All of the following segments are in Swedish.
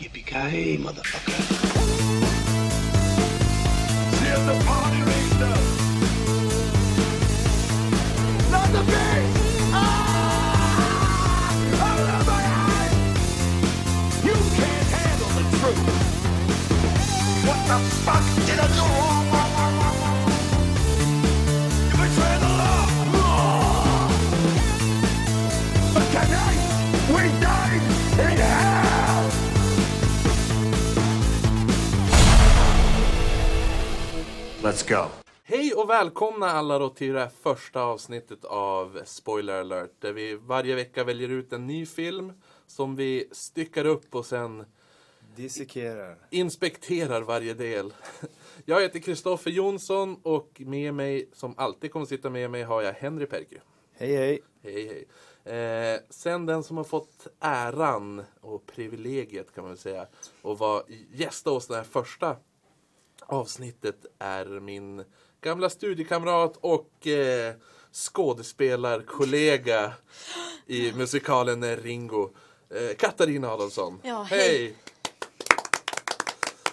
Yippee-ki-yay, motherfucker. Let's go. Hej och välkomna alla då till det här första avsnittet av Spoiler alert. Där vi varje vecka väljer ut en ny film som vi styckar upp och sen Dissekerar. inspekterar varje del. Jag heter Kristoffer Jonsson och med mig, som alltid kommer sitta med mig, har jag Henry Perky. Hej hej. Hej hej. Eh, sen den som har fått äran och privilegiet kan man väl säga att vara gästa hos det här första avsnittet är min gamla studiekamrat och eh, skådespelarkollega i musikalen Ringo. Eh, Katarina Adolfsson. Ja, hej!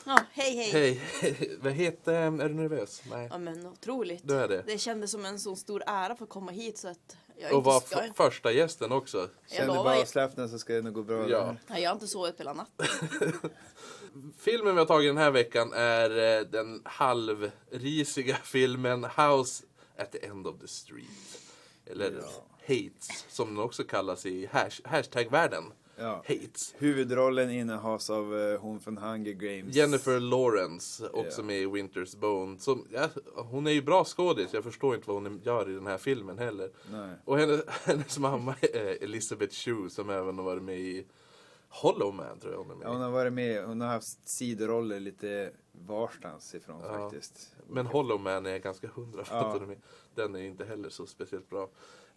Ja, hej hej. Hej! Vad heter, är du nervös? Nej. Ja men otroligt. Du är det. Det kändes som en så stor ära för att komma hit så att jag Och inte var ska... f- första gästen också. Känner lovar bara avslappnad så ska det nog gå bra. Ja. Ja, jag har inte sovit hela natten. Filmen vi har tagit den här veckan är eh, den halvrisiga filmen House at the end of the street. Eller Hates, som den också kallas i hash, hashtag-världen. Ja. Hates. Huvudrollen innehas av eh, hon från Hunger Games. Jennifer Lawrence, också Ja. med i Winter's Bone. Som, ja, hon är ju bra skådis, jag förstår inte vad hon gör i den här filmen heller. Nej. Och hennes, hennes mamma är Elizabeth Shue som även har varit med i Hollow Man tror jag hon är med Ja, hon har varit med, hon har haft sidoroller lite varstans ifrån Ja. faktiskt. Men Hollow Man är jag ganska hundra på Ja. att den är med. Den är inte heller så speciellt bra.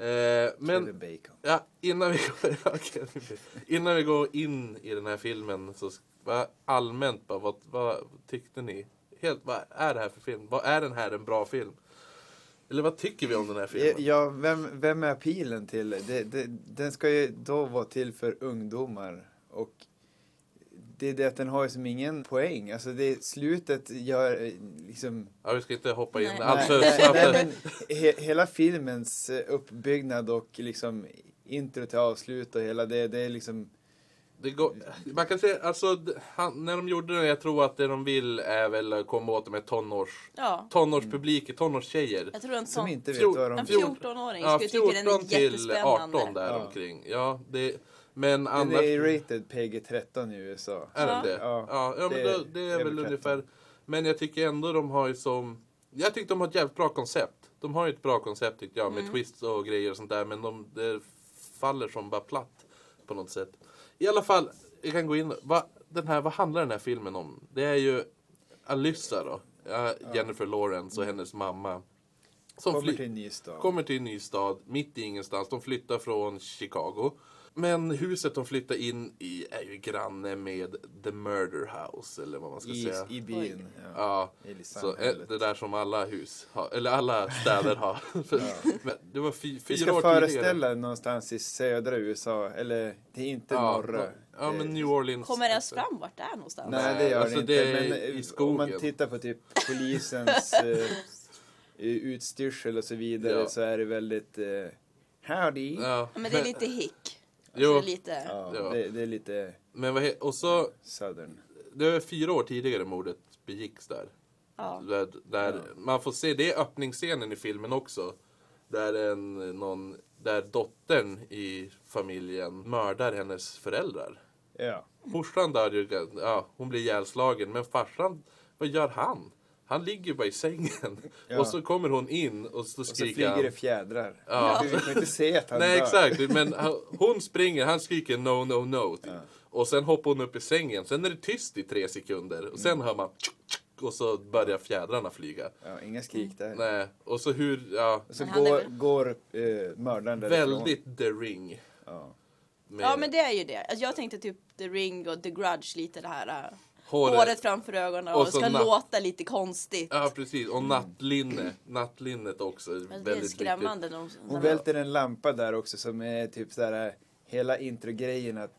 Eh, men ja, innan, vi, Okej, innan vi går in i den här filmen så vad, allmänt bara, vad, vad tyckte ni? Helt, vad är det här för film? Vad är den här en bra film? Eller vad tycker vi om den här filmen? Ja, vem, vem är pilen till? Det, det, den ska ju då vara till för ungdomar. Och det är det att den har ju som ingen poäng. Alltså det slutet gör eh, liksom... Ja, vi ska inte hoppa in Nej. allt för Nej, snabbt. he, hela filmens eh, uppbyggnad och liksom intro till avslut och hela det, det är liksom... Det går, man kan säga, alltså, han, när de gjorde den, jag tror att det de vill är väl att komma åt med tonårs, Ja, tonårspubliker, tonårstjejer. jag tror en Som sån... inte vet Fjol- vad de... En fjol- 14-åring Ja, skulle tycka den 14 är till jättespännande. 18 där Ja. omkring. Ja, det, men Den annars... är rated PG-13 i USA. Är den Ja. det? Ja, Ja, ja, men det det, är det är väl 13. ungefär. Men jag tycker ändå de har ju som... Jag tycker de har ett jävligt bra koncept. De har ju ett bra koncept tycker jag med Mm. twists och grejer och sånt där. Men de, det faller som bara platt på något sätt. I alla fall, jag kan gå in. Vad, den här, vad handlar den här filmen om? Det är ju Alyssa då. Ja, Jennifer Lawrence och hennes mamma. Som Kommer till en ny stad. Kommer till en ny stad, mitt i ingenstans. De flyttar från Chicago. Men huset de flyttar in i är ju granne med The Murder House, eller vad man ska I, säga. I byn. Ja. Ja, I så eh, det där som alla hus har, eller alla städer har. Men det var fy, Vi fyra ska år föreställa tidigare. någonstans i södra USA, eller det är inte Ja, norra. ja, men New Orleans. Kommer det ens fram vart det är någonstans? Nej, det gör alltså det inte. men i eh, om skogen. man tittar på typ polisens eh, utstyrsel och så vidare Ja. så är det väldigt eh, howdy. Ja, Ja, Ja, men det är lite hick. Jo. Alltså, lite... Ja. Det, det är lite Men vad och så, southern. det var fyra år tidigare mordet begicks där. Ja. Där, där Man får se, det är öppningsscenen i filmen också. Där, en, någon, där dottern i familjen mördar hennes föräldrar. Ja. Morsan dör ju, ja, hon blir ihjälslagen. Men farsan, vad gör han? Han ligger bara i sängen. Ja. Och så kommer hon in och så Och så skriker flyger han. det fjädrar. Ja. Vi kan inte se att han Nej dör. exakt, men hon springer, han skriker no no no. Typ. Och sen hoppar hon upp i sängen, sen är det tyst i tre sekunder. Och sen hör man och så börjar fjädrarna flyga. Ja, inga skrik där. Nej, och så hur, ja, Och så han är går, går eh, mördaren därifrån. väldigt The Ring. Ja. Med ja men det är ju det. Alltså, jag tänkte typ The Ring och The Grudge lite det här. Håret. Håret, framför ögonen och, Och så ska natt- låta lite konstigt. Ja precis, och nattlinne. Nattlinnet också. Alltså, det är väldigt skrämmande. De, Hon välter en lampa där också som är typ sådär hela introgrejen att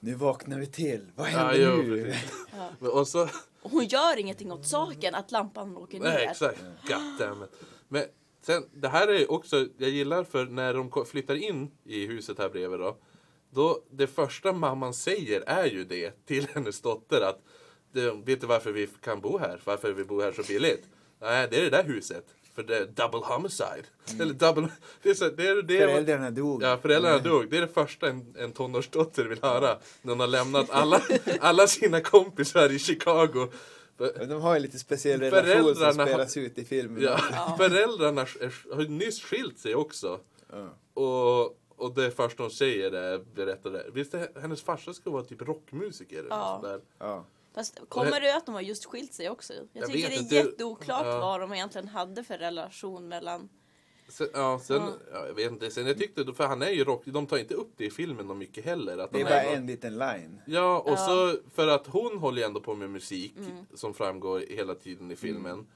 nu vaknar vi till, vad Ja, händer jo, nu? Men- Och så, Och hon gör ingenting åt saken att lampan åker ner. nej exakt, goddammit. Men sen, det här är också, jag gillar för när de flyttar in i huset här bredvid då. Då, det första mamman säger är ju det till hennes dotter att vet du varför vi kan bo här? Varför vi bor här så billigt? Nej, det är det där huset. För det är double homicide. Eller double... Det är så, det är, det är, Föräldrarna dog. Ja, föräldrarna dog. Det är det första en, en tonårsdotter vill höra. När hon har lämnat alla, alla sina kompisar i Chicago. Men De har ju lite speciell relation som Föräldrarna har- spelas ut i filmen. Ja, Föräldrarna är, har nyss skilt sig också. Ja. Och, och det första hon säger är, berättar det. Visst, hennes farsa ska vara typ rockmusiker eller Ja. något sånt där. Ja. Fast kommer det att de har just skilt sig också? Jag, Jag tycker det är inte. jätteoklart Ja. vad de egentligen hade för relation mellan... Sen, ja, sen, Ja. ja. jag vet inte. Sen jag tyckte, för han är ju rock, de tar inte upp det i filmen om mycket heller. Att Det är de bara en liten line. Ja, och Ja. så för att hon håller ju ändå på med musik Mm. som framgår hela tiden i filmen.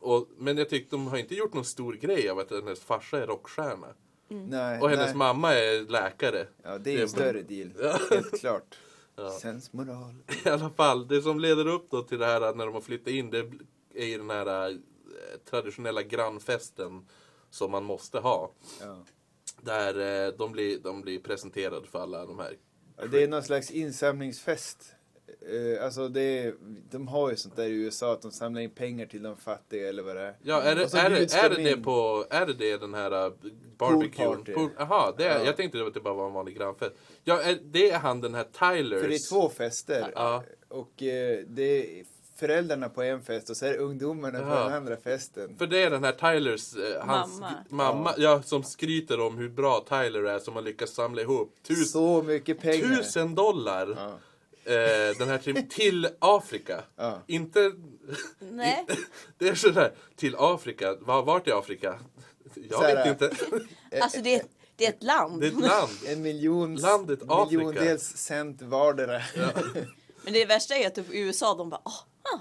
Och, men jag tyckte de har inte gjort någon stor grej av att hennes farsa är rockstjärna. Nej, Och hennes nej. mamma är läkare. Ja, det är en större deal. Ja. Helt klart. Ja. Sensmoral. I alla fall, det som leder upp då till det här när de har flyttat in, det är ju den här eh, traditionella grannfesten som man måste ha. Ja. Där eh, de blir, de blir presenterade för alla de här. Det är någon slags insamlingsfest. Eh, alltså det de har ju sånt där i USA att de samlar in pengar till de fattiga eller vad det är. Ja, är det, är det, är de det, det på, är det det den här uh, barbecuen? Pool- Jaha, det är, Ja. jag tänkte var- det bara var en vanlig grannfest. Ja, är, det är han den här Tylers. För det är två fester. Ja. Och eh, det är föräldrarna på en fest och så är det ungdomarna på Ja. den andra festen. För det är den här Tylers, eh, hans Mamma. mamma, ja. som skryter om hur bra Tyler är som har lyckats samla ihop tusen, Så mycket pengar. tusen dollar. Ja. Eh, den här till, till Afrika. Ja. Inte... Nej. Det är sådär, till Afrika. Var, vart i Afrika? Jag Så här, vet inte. Alltså det är, det är ett land. Det är ett land. En miljons, Landet Afrika. miljondels cent vardera. Men det värsta är att typ USA de bara åh,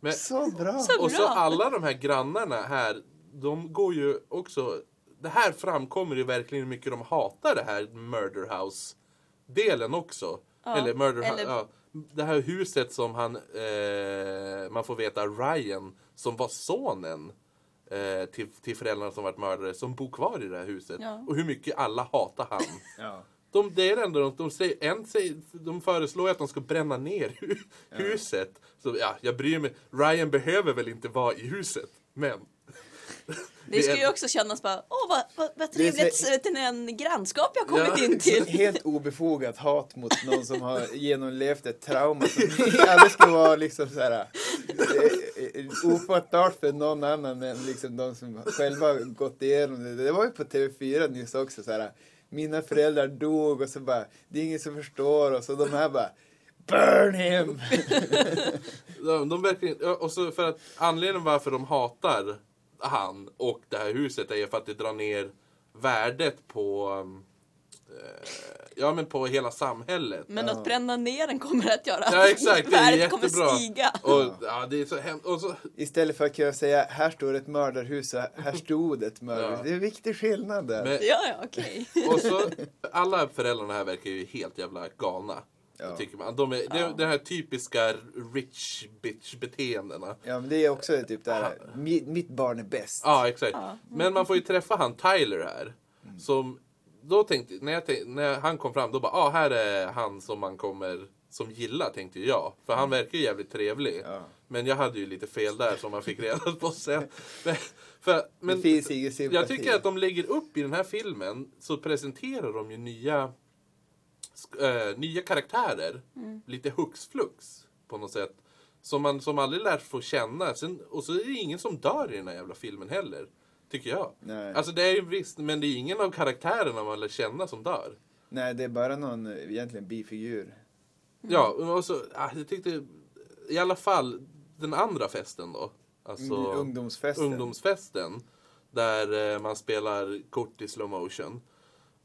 Men, Så bra. Så Och så bra. alla de här grannarna här, de går ju också... Det här framkommer ju verkligen hur mycket de hatar det här Murder House-delen också. Eller Murder eller- ja. Det här huset som han, eh, man får veta Ryan, som var sonen eh, till, till föräldrarna som varit mördare, som bor kvar i det här huset. Ja. Och hur mycket alla hatar han. Ja. De, det är ändå, de, de, säger, en säger, de föreslår att de ska bränna ner hu, huset. Så ja, jag bryr mig. Ryan behöver väl inte vara i huset, men... det ska är- ju också kännas bara åh vad, vad, vad Det är trevligt ni, en grannskap jag har kommit Ja. in till. Helt obefogat hat mot någon som har genomlevt ett trauma som aldrig skulle vara liksom så här eh, eh, ofattbart för någon annan än liksom de som själva har gått igenom det. Det var ju på TV4 nyss också så här. Mina föräldrar dog och så bara, det är ingen som förstår och så de här bara Burn him! De, de verkligen, och så för att anledningen varför de hatar han och det här huset är för att det drar ner värdet på um, eh, Ja men på hela samhället. Men att bränna ner den kommer att göra Ja exakt, det är värdet kommer jättebra. stiga. Och, ja, det är så hemskt. Och så, Istället för att kunna säga, här står ett mördarhus och här stod ett mördarhus. Ja. Det är en viktig skillnad där. men, Ja, ja, okej. och så, alla föräldrarna här verkar ju helt jävla galna. Ja. Tycker man. De är, det är den här typiska rich bitch beteendena. Ja, men det är också typ där, mi- mitt barn är bäst. Ja, exakt. Ja. Men man får ju träffa han Tyler här. Som, då tänkte, när, jag tänkte, när han kom fram, då bara, ah, här är han som man kommer, som gillar, tänkte jag. För han verkar ju jävligt trevlig. Ja. Men jag hade ju lite fel där som man fick reda på sen. Men, för, men, det finns ingen sympati. jag tycker att de lägger upp i den här filmen, så presenterar de ju nya, äh, nya karaktärer. Lite hux flux på något sätt. Som man som aldrig lärt få känna. Sen, och så är det ingen som dör i den här jävla filmen heller. Tycker jag. Nej. Alltså det är ju visst, men det är ingen av karaktärerna man lär känna som dör. Nej, det är bara någon egentligen bifigur. Ja, och så, ah, jag tyckte i alla fall den andra festen då. Alltså Mm, ungdomsfesten. ungdomsfesten. Där eh, man spelar kort i slow motion.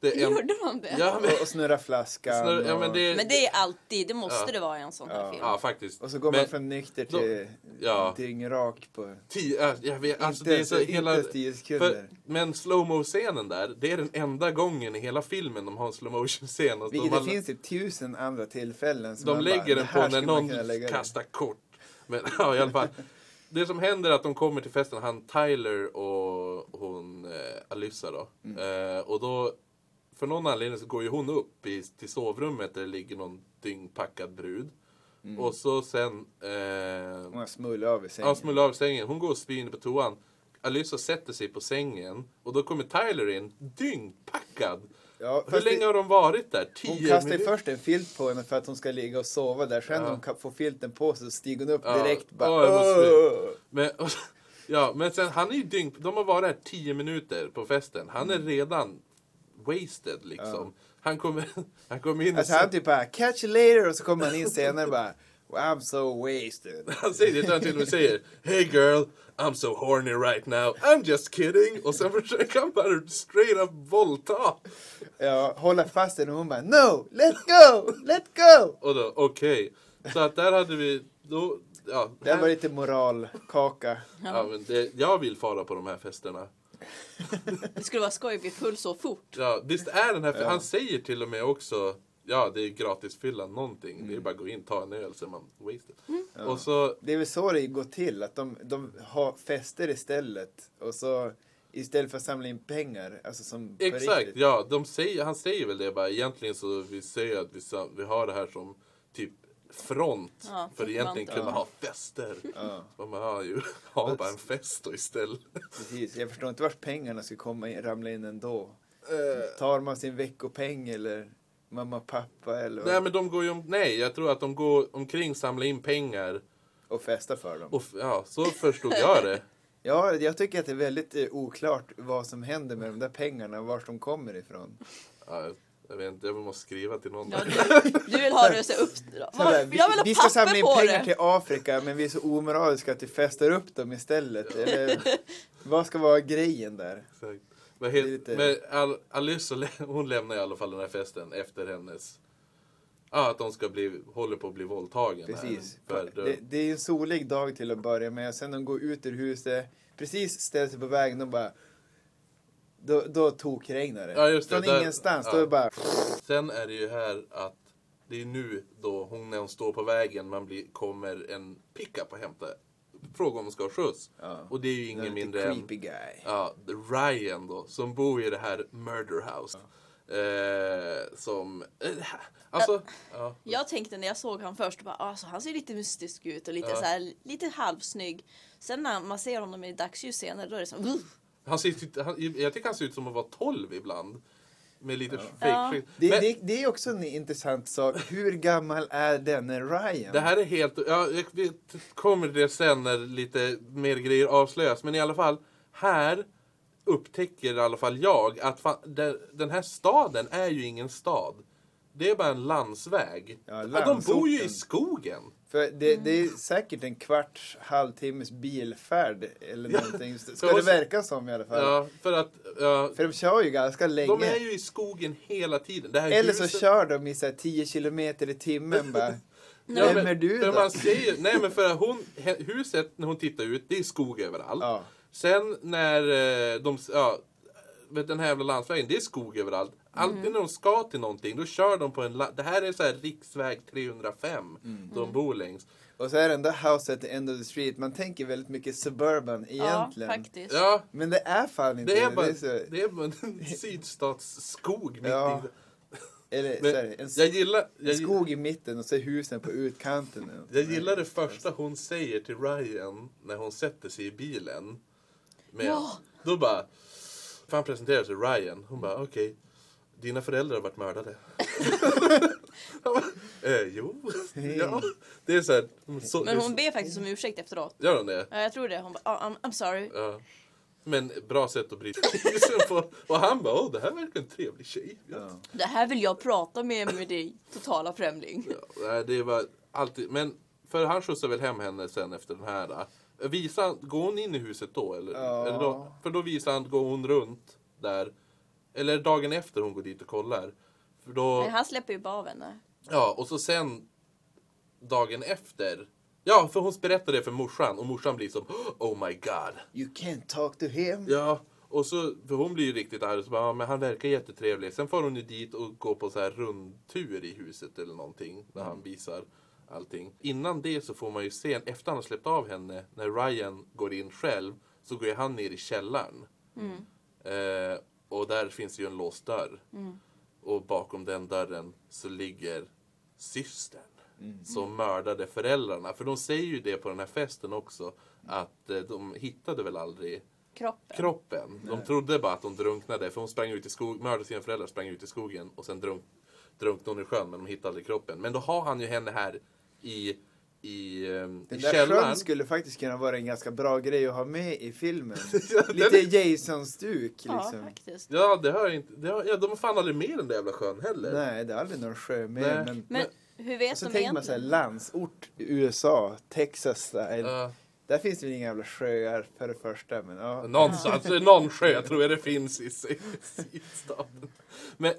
Det är en, Gjorde man det? ja, men, Och, snurra flaskan. snarare- ja, men det, Men det är alltid, det måste Ja. det vara i en sån här Ja. film. Ja, faktiskt. och så går Men- man från nykter till ja. dyngrak på... Tio, äh, jag vet, alltså det är så hela... tio sekunder. För, men slowmo scenen där, det är den enda gången i hela filmen de har en slow motion scen. Och Vilket de, det finns typ tusen andra tillfällen. som de lägger bara, den på när någon kastar kort. Men ja, i alla fall. Det som händer är att de kommer till festen, han Tyler och hon eh, Alyssa då. Mm. Eh, och då, för någon anledning så går ju hon upp i, till sovrummet där det ligger någon dyngpackad brud. Mm. Och så sen... Eh, Hon har smullat av i sängen. han smular av sängen, hon går och spyr på toan. Alyssa sätter sig på sängen och då kommer Tyler in, dyngpackad. Ja, Hur länge det- har de varit där? Tio Hon kastar minuter? först en filt på henne för att hon ska ligga och sova där. Sen Ja. när hon ka- får filten på sig så stiger hon upp Ja. direkt. Ja, Bara, "Åh!" Men, ja, men sen, han är ju dyng... De har varit här tio minuter på festen. Han Mm. är redan wasted liksom. Han kommer, han kommer in och Alltså han typ bara catch you later och så kommer han in senare och bara I'm so wasted. Han säger det, han till och med säger Hey girl, I'm so horny right now, I'm just kidding. Och sen försöker han bara straight up våldta. Ja, hålla fast henne och hon bara no, let go, let go. Och då, okej. Så att där hade vi, då, ja. Det här- var lite moralkaka. ja men det, jag vill fara på de här festerna. Det skulle vara skoj att bli full så fort. Ja, visst är den här, Ja. han säger till och med också Ja, det är gratis fylla någonting. Det är Mm. bara att gå in, ta en öl, så är man wasted. Och så, Det är väl så det går till, att de, de har fester istället. Och så istället för att samla in pengar, alltså som exakt, ja, de säger, han säger väl det bara. Egentligen så vi säger att vi, vi har det här som front. Ja, för att egentligen front. kunna ha fester. Ja. Och man har ju, har bara en fest då istället. Precis, jag förstår inte vart pengarna ska komma in, ramla in ändå. Eh, Tar man sin veckopeng eller mamma och pappa eller nej men de går ju om, nej jag tror att de går omkring, samlar in pengar. och festa för dem. Och ja, så förstod jag det. Ja, jag tycker att det är väldigt eh, oklart vad som händer med de där pengarna och vart de kommer ifrån. Ja, jag vet inte, jag måste skriva till någon. Ja, du, du vill ha det så upp... Vi, Jag vill ha vi ska papper samla in pengar det. till Afrika men vi är så omoraliska att vi festar upp dem istället. Eller, vad ska vara grejen där? Exakt. Men, helt, lite- men Al, lä- hon lämnar i alla fall den här festen efter hennes... Ja, att de ska bli, håller på att bli våldtagen. Precis. Här. Det, det är en solig dag till att börja med. Sen de går ut ur huset, precis ställer sig på vägen och bara... Då, då tokregnar det. Ja, just det. Från Där- ingenstans. ja. Då är det bara... Sen är det ju här att det är nu då hon när hon står på vägen man blir, kommer en pickup och hämtar. Fråga om hon ska ha skjuts. Ja. Och det är ju ingen mindre än creepy guy. ja, Ryan då, som bor i det här murder house. Eh, som... Eh, alltså, ja. Jag tänkte när jag såg han först, bara, alltså, han ser lite mystisk ut och lite, Ja. så här, lite halvsnygg. Sen när man ser honom i dagsljus senare, då är det så "Ugh." Han ser, ut- han, jag tycker han ser ut som att vara 12 ibland. Med lite fake Ja. Det, Men det, det är också en intressant sak. Hur gammal är denne Ryan? det här är helt... Ja, jag kommer till det sen när lite mer grejer avslöjas. Men i alla fall, här upptäcker i alla fall jag att fan, det, den här staden är ju ingen stad. Det är bara en landsväg. Ja, de bor ju i skogen. För det, det är säkert en kvarts, halvtimmes bilfärd eller någonting. Ska det verka som i alla fall. Ja, för att... Ja, För de kör ju ganska länge. de är ju i skogen hela tiden. Eller så huset- kör de i så här 10 kilometer i timmen bara. Ja, Vem men- är du då? Man säger, nej men för hon, huset när hon tittar ut, det är skog överallt. Ja. Sen när eh, de, ja, vet den här jävla landsvägen, det är skog överallt. Alltid Mm. när de ska till någonting, då kör de på en, det här är så här riksväg 305, Mm. de bor längs. Och så är det där house at the end of the street. Man tänker väldigt mycket suburban Ja, egentligen. faktiskt. Ja, Men det är fan inte det är bara, Det är så, det är bara en sydstatsskog mitt Ja. i. eller, Men här, en, jag gillar, en jag, skog i mitten och så husen på utkanten. jag gillar det första hon säger till Ryan när hon sätter sig i bilen. Med, Ja. Då bara, för han presenterar sig Ryan, hon bara okej, dina föräldrar har varit mördade. Han bara, eh, jo, ja. Det är så här, så, Men hon ber faktiskt om ursäkt efteråt. Gör hon det? Ja, jag tror det. Hon bara, "Ah, I'm, I'm sorry. Ja. Men bra sätt att bryta isen på. Och han bara, åh det här verkar en trevlig tjej. Ja. Det här vill jag prata med med dig, totala främling. Ja, det var alltid, men för han skjutsar väl hem henne sen efter den här. Visar går hon in i huset då? Eller? Ja. eller då? För då visar han, går hon runt där. Eller dagen efter hon går dit och kollar. För då, Men han släpper ju bara av henne. ja, och så sen dagen efter. Ja, för hon berättar det för morsan och morsan blir som Oh my god. You can't talk to him. Ja, och så, för hon blir ju riktigt arg. Så bara, ja, men han verkar jättetrevlig. Sen får hon ju dit och går på så här rundtur i huset eller någonting. Där han visar allting. Innan det så får man ju se, efter han har släppt av henne, när Ryan går in själv, så går ju han ner i källaren. Eh, och där finns ju en låst dörr. Och bakom den dörren så ligger systern. Som mördade föräldrarna. För de säger ju det på den här festen också. Att eh, de hittade väl aldrig Kroppen. kroppen. De trodde bara att hon drunknade. För hon sprang ut i skogen, mördade sina föräldrar, sprang ut i skogen och sen drunk, drunknade hon i sjön. Men de hittade aldrig kroppen. Men då har han ju henne här i, i, ehm, Den i där källaren. sjön skulle faktiskt kunna vara en ganska bra grej att ha med i filmen. Lite Jason-stuk Ja, liksom. faktiskt. Ja, det har jag inte. Det har, ja, de har fan aldrig med den där jävla sjön heller. Nej, det är aldrig någon sjö med. Nej. Men, Men hur vet och så de tänker man såhär, egentligen? landsort i USA, Texas style. Ja. Där finns det väl inga jävla sjöar för det första. Men ja. Någonstans, någon sjö tror jag det finns i sy- sydstaten. Men,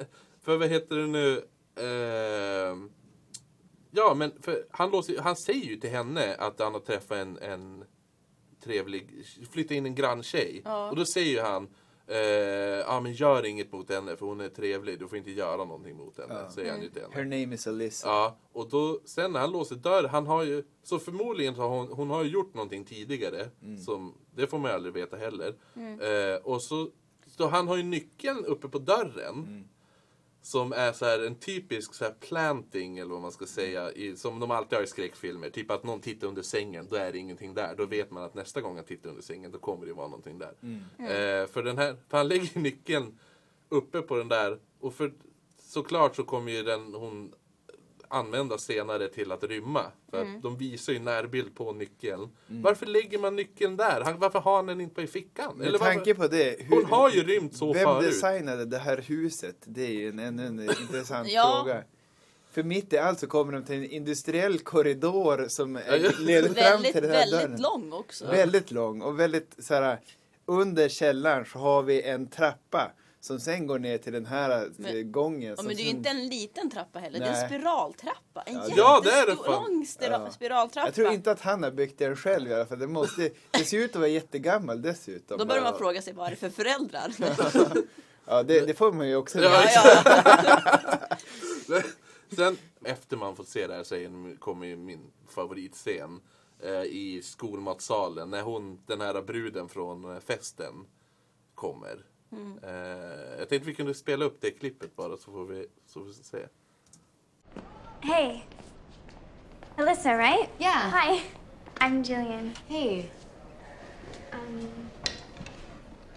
för vad heter det nu? Ehm, ja, men för han, låser, han säger ju till henne att han har träffat en, en trevlig, flyttat in en granntjej. Ja. Och då säger ju han, eh, ja men gör inget mot henne för hon är trevlig, du får inte göra någonting mot henne. Ja. Säger han ju till henne. Her name is Alyssa. Ja, och då, sen när han låser dörren, han har ju, så förmodligen har hon, hon har ju gjort någonting tidigare, som, det får man ju aldrig veta heller. Eh, och så, så han har ju nyckeln uppe på dörren, som är så här en typisk så här planting, eller vad man ska säga, i, som de alltid har i skräckfilmer. Typ att någon tittar under sängen, då är det ingenting där. Då vet man att nästa gång han tittar under sängen, då kommer det vara någonting där. Eh, för, den här, för han lägger nyckeln uppe på den där, och för såklart så kommer ju den, hon användas senare till att rymma. För att de visar ju närbild på nyckeln. Varför lägger man nyckeln där? Han, varför har han den inte i fickan? Med Eller tanke varför, på det. hon har ju rymt så Vem förut. designade det här huset? Det är ju en, ännu en intressant Ja. fråga. För mitt i allt så kommer de till en industriell korridor som leder fram Väldigt, till den här väldigt dörren. lång också. Väldigt lång och väldigt så här. Under källaren så har vi en trappa som sen går ner till den här Men- eh, gången. Ja, som men det är ju inte en liten trappa heller. Det är Nej. en spiraltrappa. En Ja, Ja, det är det lång Ja. spiraltrappa. Jag tror inte att han har byggt den själv i alla fall. Det, måste, det ser ut att vara jättegammal dessutom. Då börjar man fråga sig vad är det för föräldrar. Ja, det, det får man ju också. Ja, ja. Sen efter man fått se det här så är- kommer ju min favoritscen eh, i skolmatsalen. När hon, den här bruden från eh, festen kommer. Eh, jag tänkte vi kunde spela upp det klippet bara så får vi, så får vi se. Hey. Alyssa, right? Yeah. Hi. I'm Jillian. Hey. Um,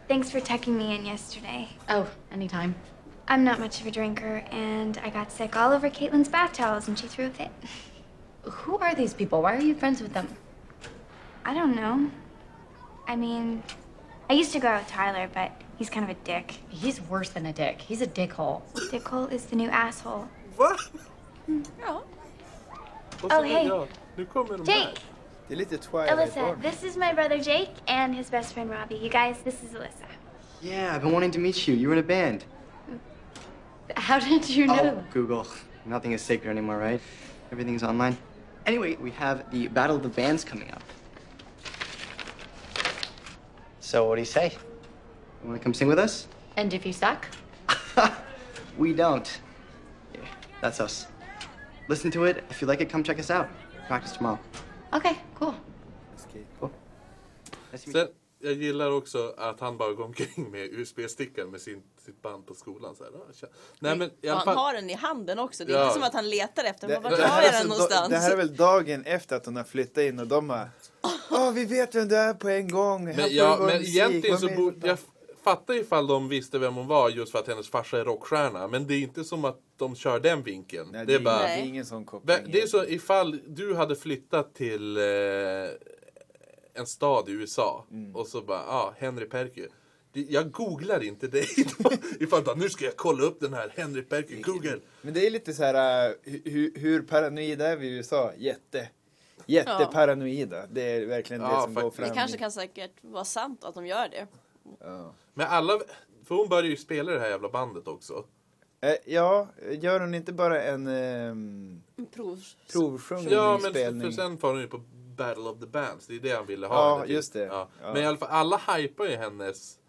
thanks for tucking me in yesterday. Oh, anytime. I'm not much of a drinker, and I got sick all over Caitlin's bath towels, and she threw a fit. Who are these people? Why are you friends with them? I don't know. I mean, I used to go out with Tyler, but he's kind of a dick. He's worse than a dick. He's a dickhole. Dickhole is the new asshole. Va? ja. Oh, oh hey. ja, nu kommer de här. Jake! Det är lite Twilight Alyssa, Zone. this is my brother Jake and his best friend Robbie. You guys, this is Alyssa. Yeah, I've been wanting to meet you. You were in a band. How did you know? Oh, Google. Nothing is sacred anymore, right? Everything's online. Anyway, we have the Battle of the Bands coming up. So, what do you say? You want to come sing with us? And if you suck? we don't. Yeah, that's us. Listen to it. If you like it, come check us out. Practice tomorrow. Okay, cool. Nice. Sen, jag gillar också att han bara går omkring med USB-stickan med sin, sitt band på skolan. Så här. Nej, men i alla han fall, har den i handen också. Det är Ja. inte som att han letar efter den. Det, Vart det, har jag den alltså, någonstans? det här är väl dagen efter att hon har flyttat in och de har Åh, vi vet vem du är på en gång. Men, ja, men egentligen så borde vårt jag band." Fattar ifall de visste vem hon var just för att hennes farsa är rockstjärna. Men det är inte som att de kör den vinkeln. Nej, det är bara... Nej. det är ingen sån koppling. Det är så ifall du hade flyttat till eh, en stad i USA Mm. och så bara, ja, ah, Henry Perky. Jag googlar inte dig då. Ifall bara, nu ska jag kolla upp den här Henry Perky, Google. Men det är lite så här, uh, hur, hur paranoida är vi i USA? Jätte. Jätteparanoida. Det är verkligen Ja, det som går faktiskt. fram. Det kanske kan säkert vara sant att de gör det. Ja. Men alla, för hon börjar ju spela i det här jävla bandet också. Eh, ja, gör hon inte bara en ehm, Prov. provsjungning Ja, men för, spelning? för sen får hon ju på Battle of the Bands. Det är det han ville ha. Ja, henne till. just det. Ja. Ja. Men i alla fall, alla hypar ju hennes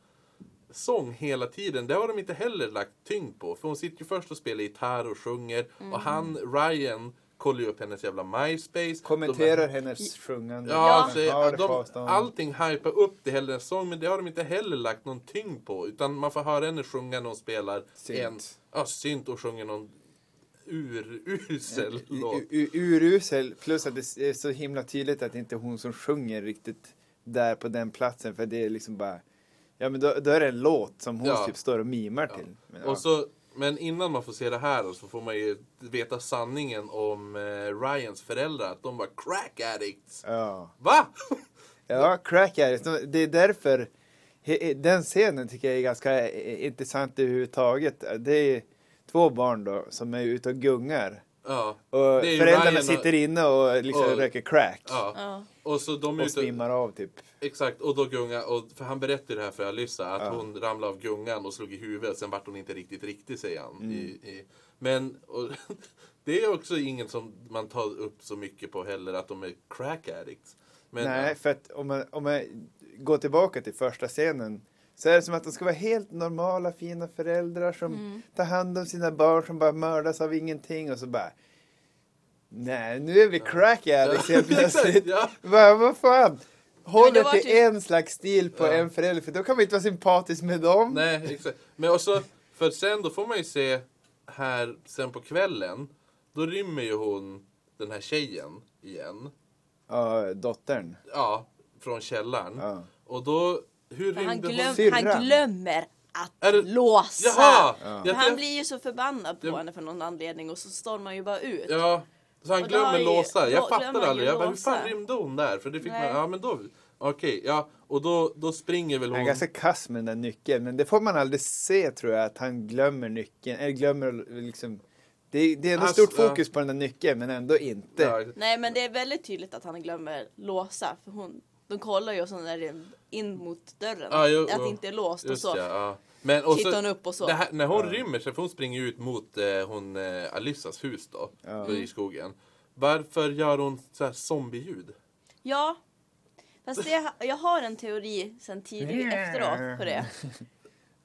sång hela tiden. Det har de inte heller lagt tyngd på. För hon sitter ju först och spelar gitarr och sjunger. Mm. Och han, Ryan, kollar ju upp hennes jävla MySpace. Kommenterar De- hennes sjungande. Ja, alltså, det på de, allting hypar upp hela hennes sång men det har de inte heller lagt någon tyngd på. Utan man får höra henne sjunga när hon spelar Synt. en ja, synt och sjunger någon ur, usel låt. Urusel, plus att det är så himla tydligt att det inte är hon som sjunger riktigt där på den platsen. För det är liksom bara, ja men då, då är det en låt som hon Ja. typ står och mimar till. Men, ja. Och så, men innan man får se det här då, så får man ju veta sanningen om eh, Ryans föräldrar. Att de var crack addicts. ja. Va? ja, crack är det. Är därför, den scenen tycker jag är ganska eh, intressant överhuvudtaget. Det är två barn då som är ute och gungar. Ja. Och föräldrarna Ryan sitter inne och liksom och- röker crack. ja. Ja. Och så de är Och ute, svimmar av typ. Exakt, och då gunga, och, för han berättade det här för Alyssa, att Ja. hon ramlade av gungan och slog i huvudet, sen vart hon inte riktigt riktig säger han. Mm. I, i, men och, det är också inget som man tar upp så mycket på heller, att de är crack addicts. Men, Nej, ja, för att om man, om man går tillbaka till första scenen så är det som att de ska vara helt normala, fina föräldrar som Mm. tar hand om sina barn som bara mördas av ingenting och så bara Nej, nu är vi crack addicts helt plötsligt. ja. Bara, vad fan? Håll det det var till typ- en slags stil på Ja. en förälder för då kan man inte vara sympatisk med dem. Nej, exakt. Men också, för sen då får man ju se här sen på kvällen, då rymmer ju hon, den här tjejen, igen. Ja, dottern. Ja, från källaren. Ja. Och då, hur För han, glöm, hon? Han glömmer att Är det- låsa. Jaha! Ja. För han blir ju så förbannad på Ja. henne för någon anledning och så stormar ju bara ut. Ja, så han Och glömmer ju- låsa. Jag fattar aldrig. Jag bara, hur fan rymde hon där? För det fick man, ja men då, okej, ja. Och då, då springer väl Han är hon. ganska kass med den där nyckeln men det får man aldrig se tror jag att han glömmer nyckeln. Eller glömmer liksom det, det är ändå Alltså, stort fokus på den där nyckeln men ändå inte. Ja, Nej men det är väldigt tydligt att han glömmer låsa. För hon, de kollar ju och så när det är in mot dörren. Ja, jo, att det inte är låst och så. ja, ja. Men och så, hon upp och så. Det här, när hon rymmer sig, för hon springer ut mot eh, hon, eh, Alyssas hus då, Ja. i skogen. Varför gör hon så här zombie-ljud? Ja. Fast det, jag har en teori sen tidigt efteråt på det.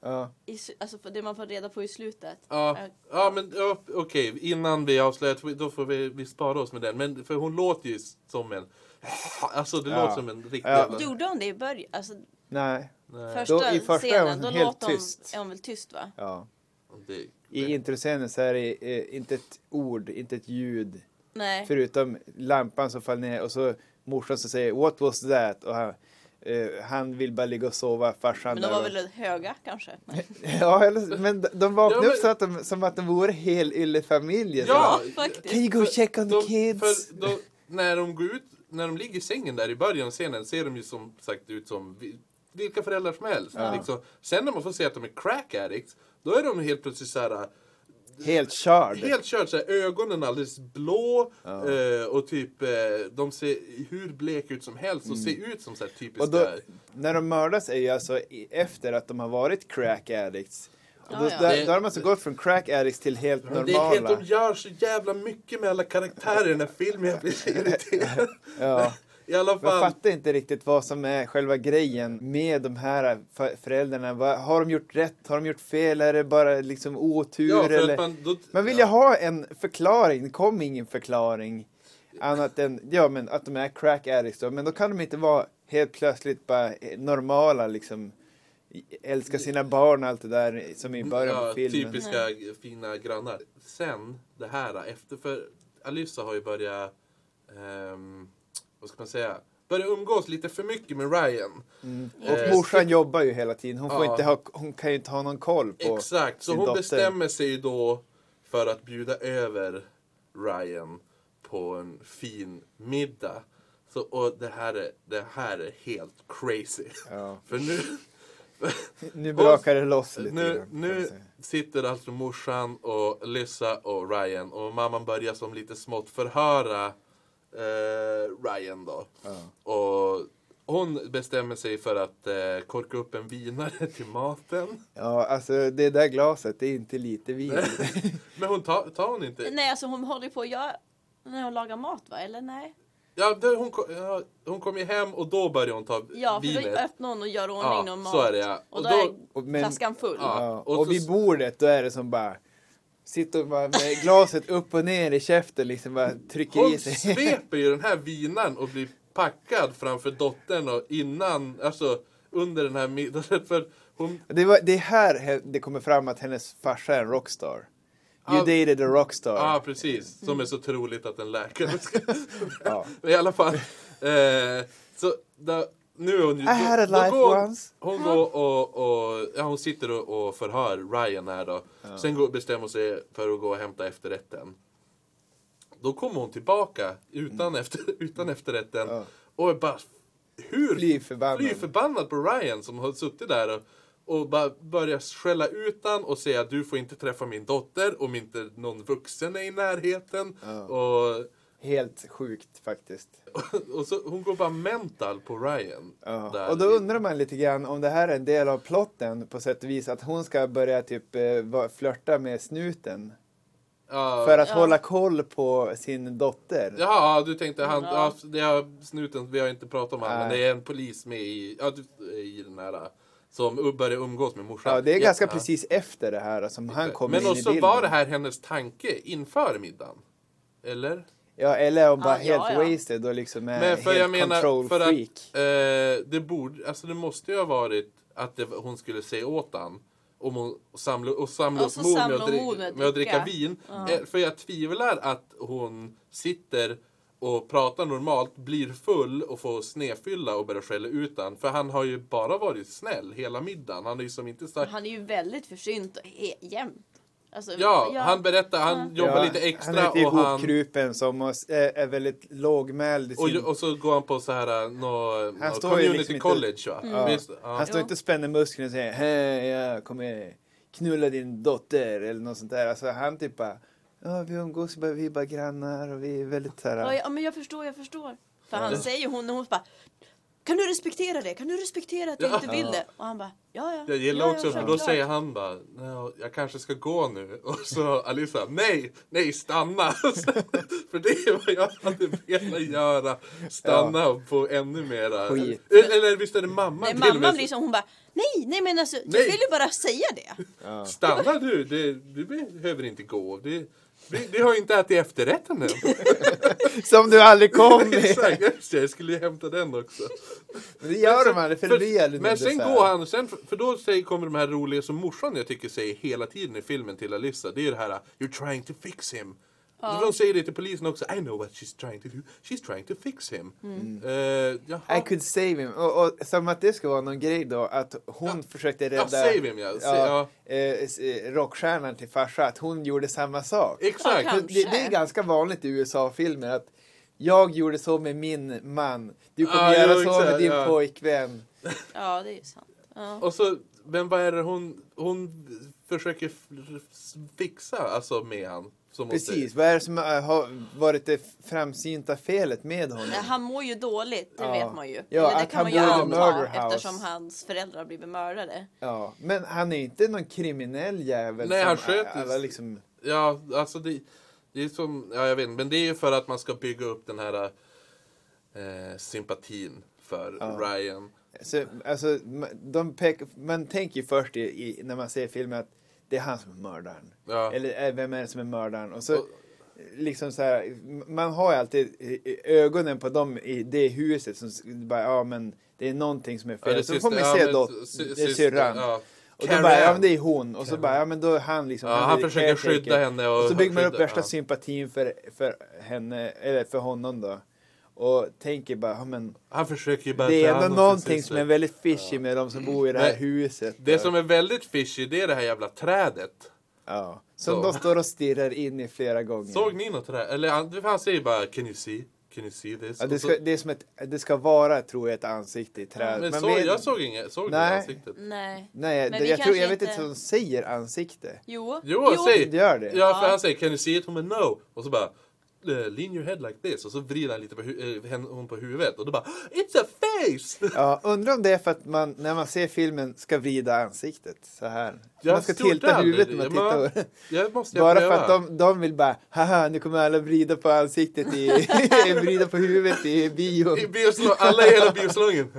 Ja. I, alltså för det man får reda på i slutet. Ja, ja men ja, okej, innan vi avslöjar, då får vi, vi spara oss med den. Men för hon låter ju som en, alltså det Ja. låter som en riktig Ja. jävla... Gjorde hon det i början? Alltså Nej. Nej, första, Då- i första är scenen, hon då helt låter hon, tyst. är hon väl tyst va? Ja. det, I introscenen så är det eh, inte ett ord, inte ett ljud. Nej. Förutom lampan som faller ner och så morsan som säger What was that? Och han, eh, han vill bara ligga och sova, farsan Men de var och- väl höga kanske? Ja, eller, men de- de vaknade Ja, men- upp så att de, som att de vore helyllefamiljer. Ja, Ja, faktiskt. Can you go check on the de, kids? när de går ut, när de ligger i sängen där i början av scenen ser de ju som sagt ut som vi- vilka föräldrar som helst. Liksom. Sen när man får se att de är crack addicts, då är de helt plötsligt så här Helt körd. Helt kört, så här, ögonen alldeles blå eh, och typ eh, de ser hur blek ut som helst och ser ut som så här typiska... Mm. Och då, när de mördas är ju alltså efter att de har varit crack addicts. Och då, Ja, ja. Där, då har de alltså gått från crack addicts till helt Men det är helt, normala. de gör så jävla mycket med alla karaktärer i den här filmen. Jag blir så irriterad. Ja. I alla Jag fall. fattar inte riktigt vad som är själva grejen med de här föräldrarna. Vad, har de gjort rätt? Har de gjort fel? Är det bara liksom otur? Ja, eller? man, då, Man vill ju ha en förklaring. Det kom ingen förklaring. Annat än ja, men att de är crack addicts då. Men då kan de inte vara helt plötsligt bara normala liksom. Älska sina barn och allt det där som i början ja, på filmen. Typiska fina grannar. Sen det här efter, för Alyssa har ju börjat, ehm, vad ska man säga, börjat umgås lite för mycket med Ryan. Och Eh, morsan jobbar ju hela tiden. Hon, får Ja. inte ha, hon kan ju inte ha någon koll på Exakt, så sin hon dotter. bestämmer sig ju då för att bjuda över Ryan på en fin middag. Så, och det här, är, det här är helt crazy. Ja. För nu, Nu brakar det loss lite nu, grann, nu sitter alltså morsan och Lyssa och Ryan och mamman börjar som lite smått förhöra eh, Ryan då. Ja. Och Hon bestämmer sig för att eh, korka upp en vinare till maten. Ja, alltså det där glaset, det är inte lite vin. Men hon tar, tar hon inte? Nej, alltså hon håller på att göra... När hon lagar mat va? Eller nej? Ja, det, hon, kom- ja, hon kommer ju hem och då börjar hon ta Ja, för då vinet. öppnar hon och gör ordning Ja, någon mat. så är det, ja. Och Och då, då- är Och men- flaskan full. Ja. Ja, och och så- vid bordet då är det som bara Sitter och bara med glaset upp och ner i käften liksom bara trycker Hon i sig. sveper ju den här vinan och blir packad framför dottern och innan, alltså under den här middagen. För hon, Det, var, det är här he- det kommer fram att hennes farsa är en rockstar. You Ja. dated a rockstar. ja precis, som är så troligt att en läkare ska... Ja. Men I alla fall. Eh, så då, nu är hon ju... I had a life går, once. Hon går och, och ja, hon sitter och, och förhör Ryan här då. Sen går, bestämmer hon sig för att gå och hämta efterrätten. Då kommer hon tillbaka utan, efter, utan efterrätten. Ja. Och är bara hur Fly förbannad. fly förbannad på Ryan som har suttit där och, och bara börjar skälla ut han och säga du får inte träffa min dotter om inte någon vuxen är i närheten. Och, Helt sjukt faktiskt. och så, hon går bara mental på Ryan. Ja. där. Och då undrar man lite grann om det här är en del av plotten på sätt och vis. Att hon ska börja typ eh, flörta med snuten. Ja. För att Ja. hålla koll på sin dotter. Jaha, du tänkte han, Ja. ja. det har snuten, vi har inte pratat om han, men det är en polis med i, ja, i den här som börjar umgås med morsan. Ja, det är ganska Ja. precis efter det här som han kommer Men in i också bilden. var det här hennes tanke inför middagen? Eller? Ja, eller om bara Ja, helt ja, ja. wasted och liksom är Men för helt jag menar, control för freak. att eh, det borde, alltså det måste ju ha varit att det, hon skulle säga åt han om hon samla, och samla upp mod med, med att med att dricka vin. Ja. Eh, för jag tvivlar att hon sitter och pratar normalt, blir full och får snefylla och börjar skälla ut han. För han har ju bara varit snäll hela middagen. Han är ju som inte sagt... Han är ju väldigt försynt he- jämt. Alltså, Ja, han berättar, han jobbar Ja, lite extra han är lite och han... som är, är väldigt lågmäld i Och, sin... och så går han på så här, no, Han no, community liksom inte- college va? Ja. Visst? Ja. Han står inte och spänner musklerna och säger hej, jag kommer knulla din dotter eller något sånt där. Alltså han typ bara, ja vi umgås, vi är bara grannar och vi är väldigt så Ja, här. ja, men jag förstår, jag förstår. För han säger hon och hon bara Kan du respektera det? Kan du respektera att Ja. inte vill det? Och han bara Ja, ja. Jag gillar ja, också ja, för då självklart." säger han bara "Ja, jag kanske ska gå nu och så Alisa nej, nej stanna. för det är vad jag hade velat göra. Stanna och få ännu mera. Skit. Eller, eller visst är det mamma Nej, till och mamma med blir som hon bara Nej, nej men alltså Nej. jag vill ju bara säga det. Stanna du, det, du behöver inte gå. Det, vi, vi har ju inte ätit efterrätten än. Som du aldrig kom med! Exakt, just det, jag skulle ju hämta den också. Men det gör de aldrig, för det blir aldrig Men sen går han, sen, för då säger, kommer de här roliga som morsan jag tycker säger hela tiden i filmen till Alyssa. Det är det här You're trying to fix him. De säger det till polisen också. I know what she's trying to do. She's trying to fix him. Eh, jaha. I could save him. Och, och som att det ska vara någon grej då, att hon försökte rädda save him, ja. Se- ja. eh, eh, rockstjärnan till farsa, att hon gjorde samma sak. Exakt. Ja, det, det är ganska vanligt i USA-filmer att jag gjorde så med min man, du kommer Ja, göra jo, så exakt, med din ja. pojkvän. Ja, det är ju sant. Ja. Och så, men vad är det hon, hon försöker fixa alltså med han? Precis, vad är det som äh, har varit det framsynta felet med honom? Nej, Han mår ju dåligt, det Ja. vet man ju. Ja, Eller det kan han man ju anta eftersom hans föräldrar blivit mördade. Ja, men han är inte någon kriminell jävel Nej, som han sköter- alla liksom... Ja, alltså det, det är som, ja jag vet inte, men det är ju för att man ska bygga upp den här eh, sympatin för Ja. Ryan. Så, alltså, ma- de pek, man tänker ju först i, i, när man ser filmen att det är han som är mördaren. Ja. Eller eh, vem är det som är mördaren? Och så, Och- liksom så här, man har ju alltid ögonen på dem i det huset som bara, ja men det är någonting som är fel. Ja, så får man ja, se men då, sy- det är syster- syrran. ja. Och då bara, ja men det är hon. Och så bara, ja men då är han liksom, Ja, han the försöker skydda henne och och så bygger man upp värsta ja. sympatin för, för henne, eller för honom då. Och tänker bara, ja men Han försöker ju bara det är ändå någonting som är väldigt fishy med de som bor i det här Men huset. Det som är väldigt fishy det är det här jävla trädet. Ja, som Så. de står och stirrar in i flera gånger. Såg ni något träd? Eller han, han säger bara Can you see? Can you see this? Ja, det, Och ska, det är som ett, det ska vara, tror jag, ett ansikte i träd. men Man så, vet- jag såg inget, såg Nej. ansiktet. Nej. Nej, Men det, jag, tror, jag vet inte- inte om de säger ansikte. Jo. Jo, han säger, Det gör det? Ja, för han säger Can you see it? Hon bara No. Och så bara lean your head like this och så vrider han lite på, hu- eh, hon på huvudet och då bara It's a face! Ja, undrar om det är för att man när man ser filmen ska vrida ansiktet så här. Jag man ska tilta huvudet det. när man tittar. Jag måste jag Bara pröva. för att de, de vill bara, haha nu kommer alla vrida på ansiktet i, vrida på huvudet i bio. I biosalong, alla i hela biosalongen.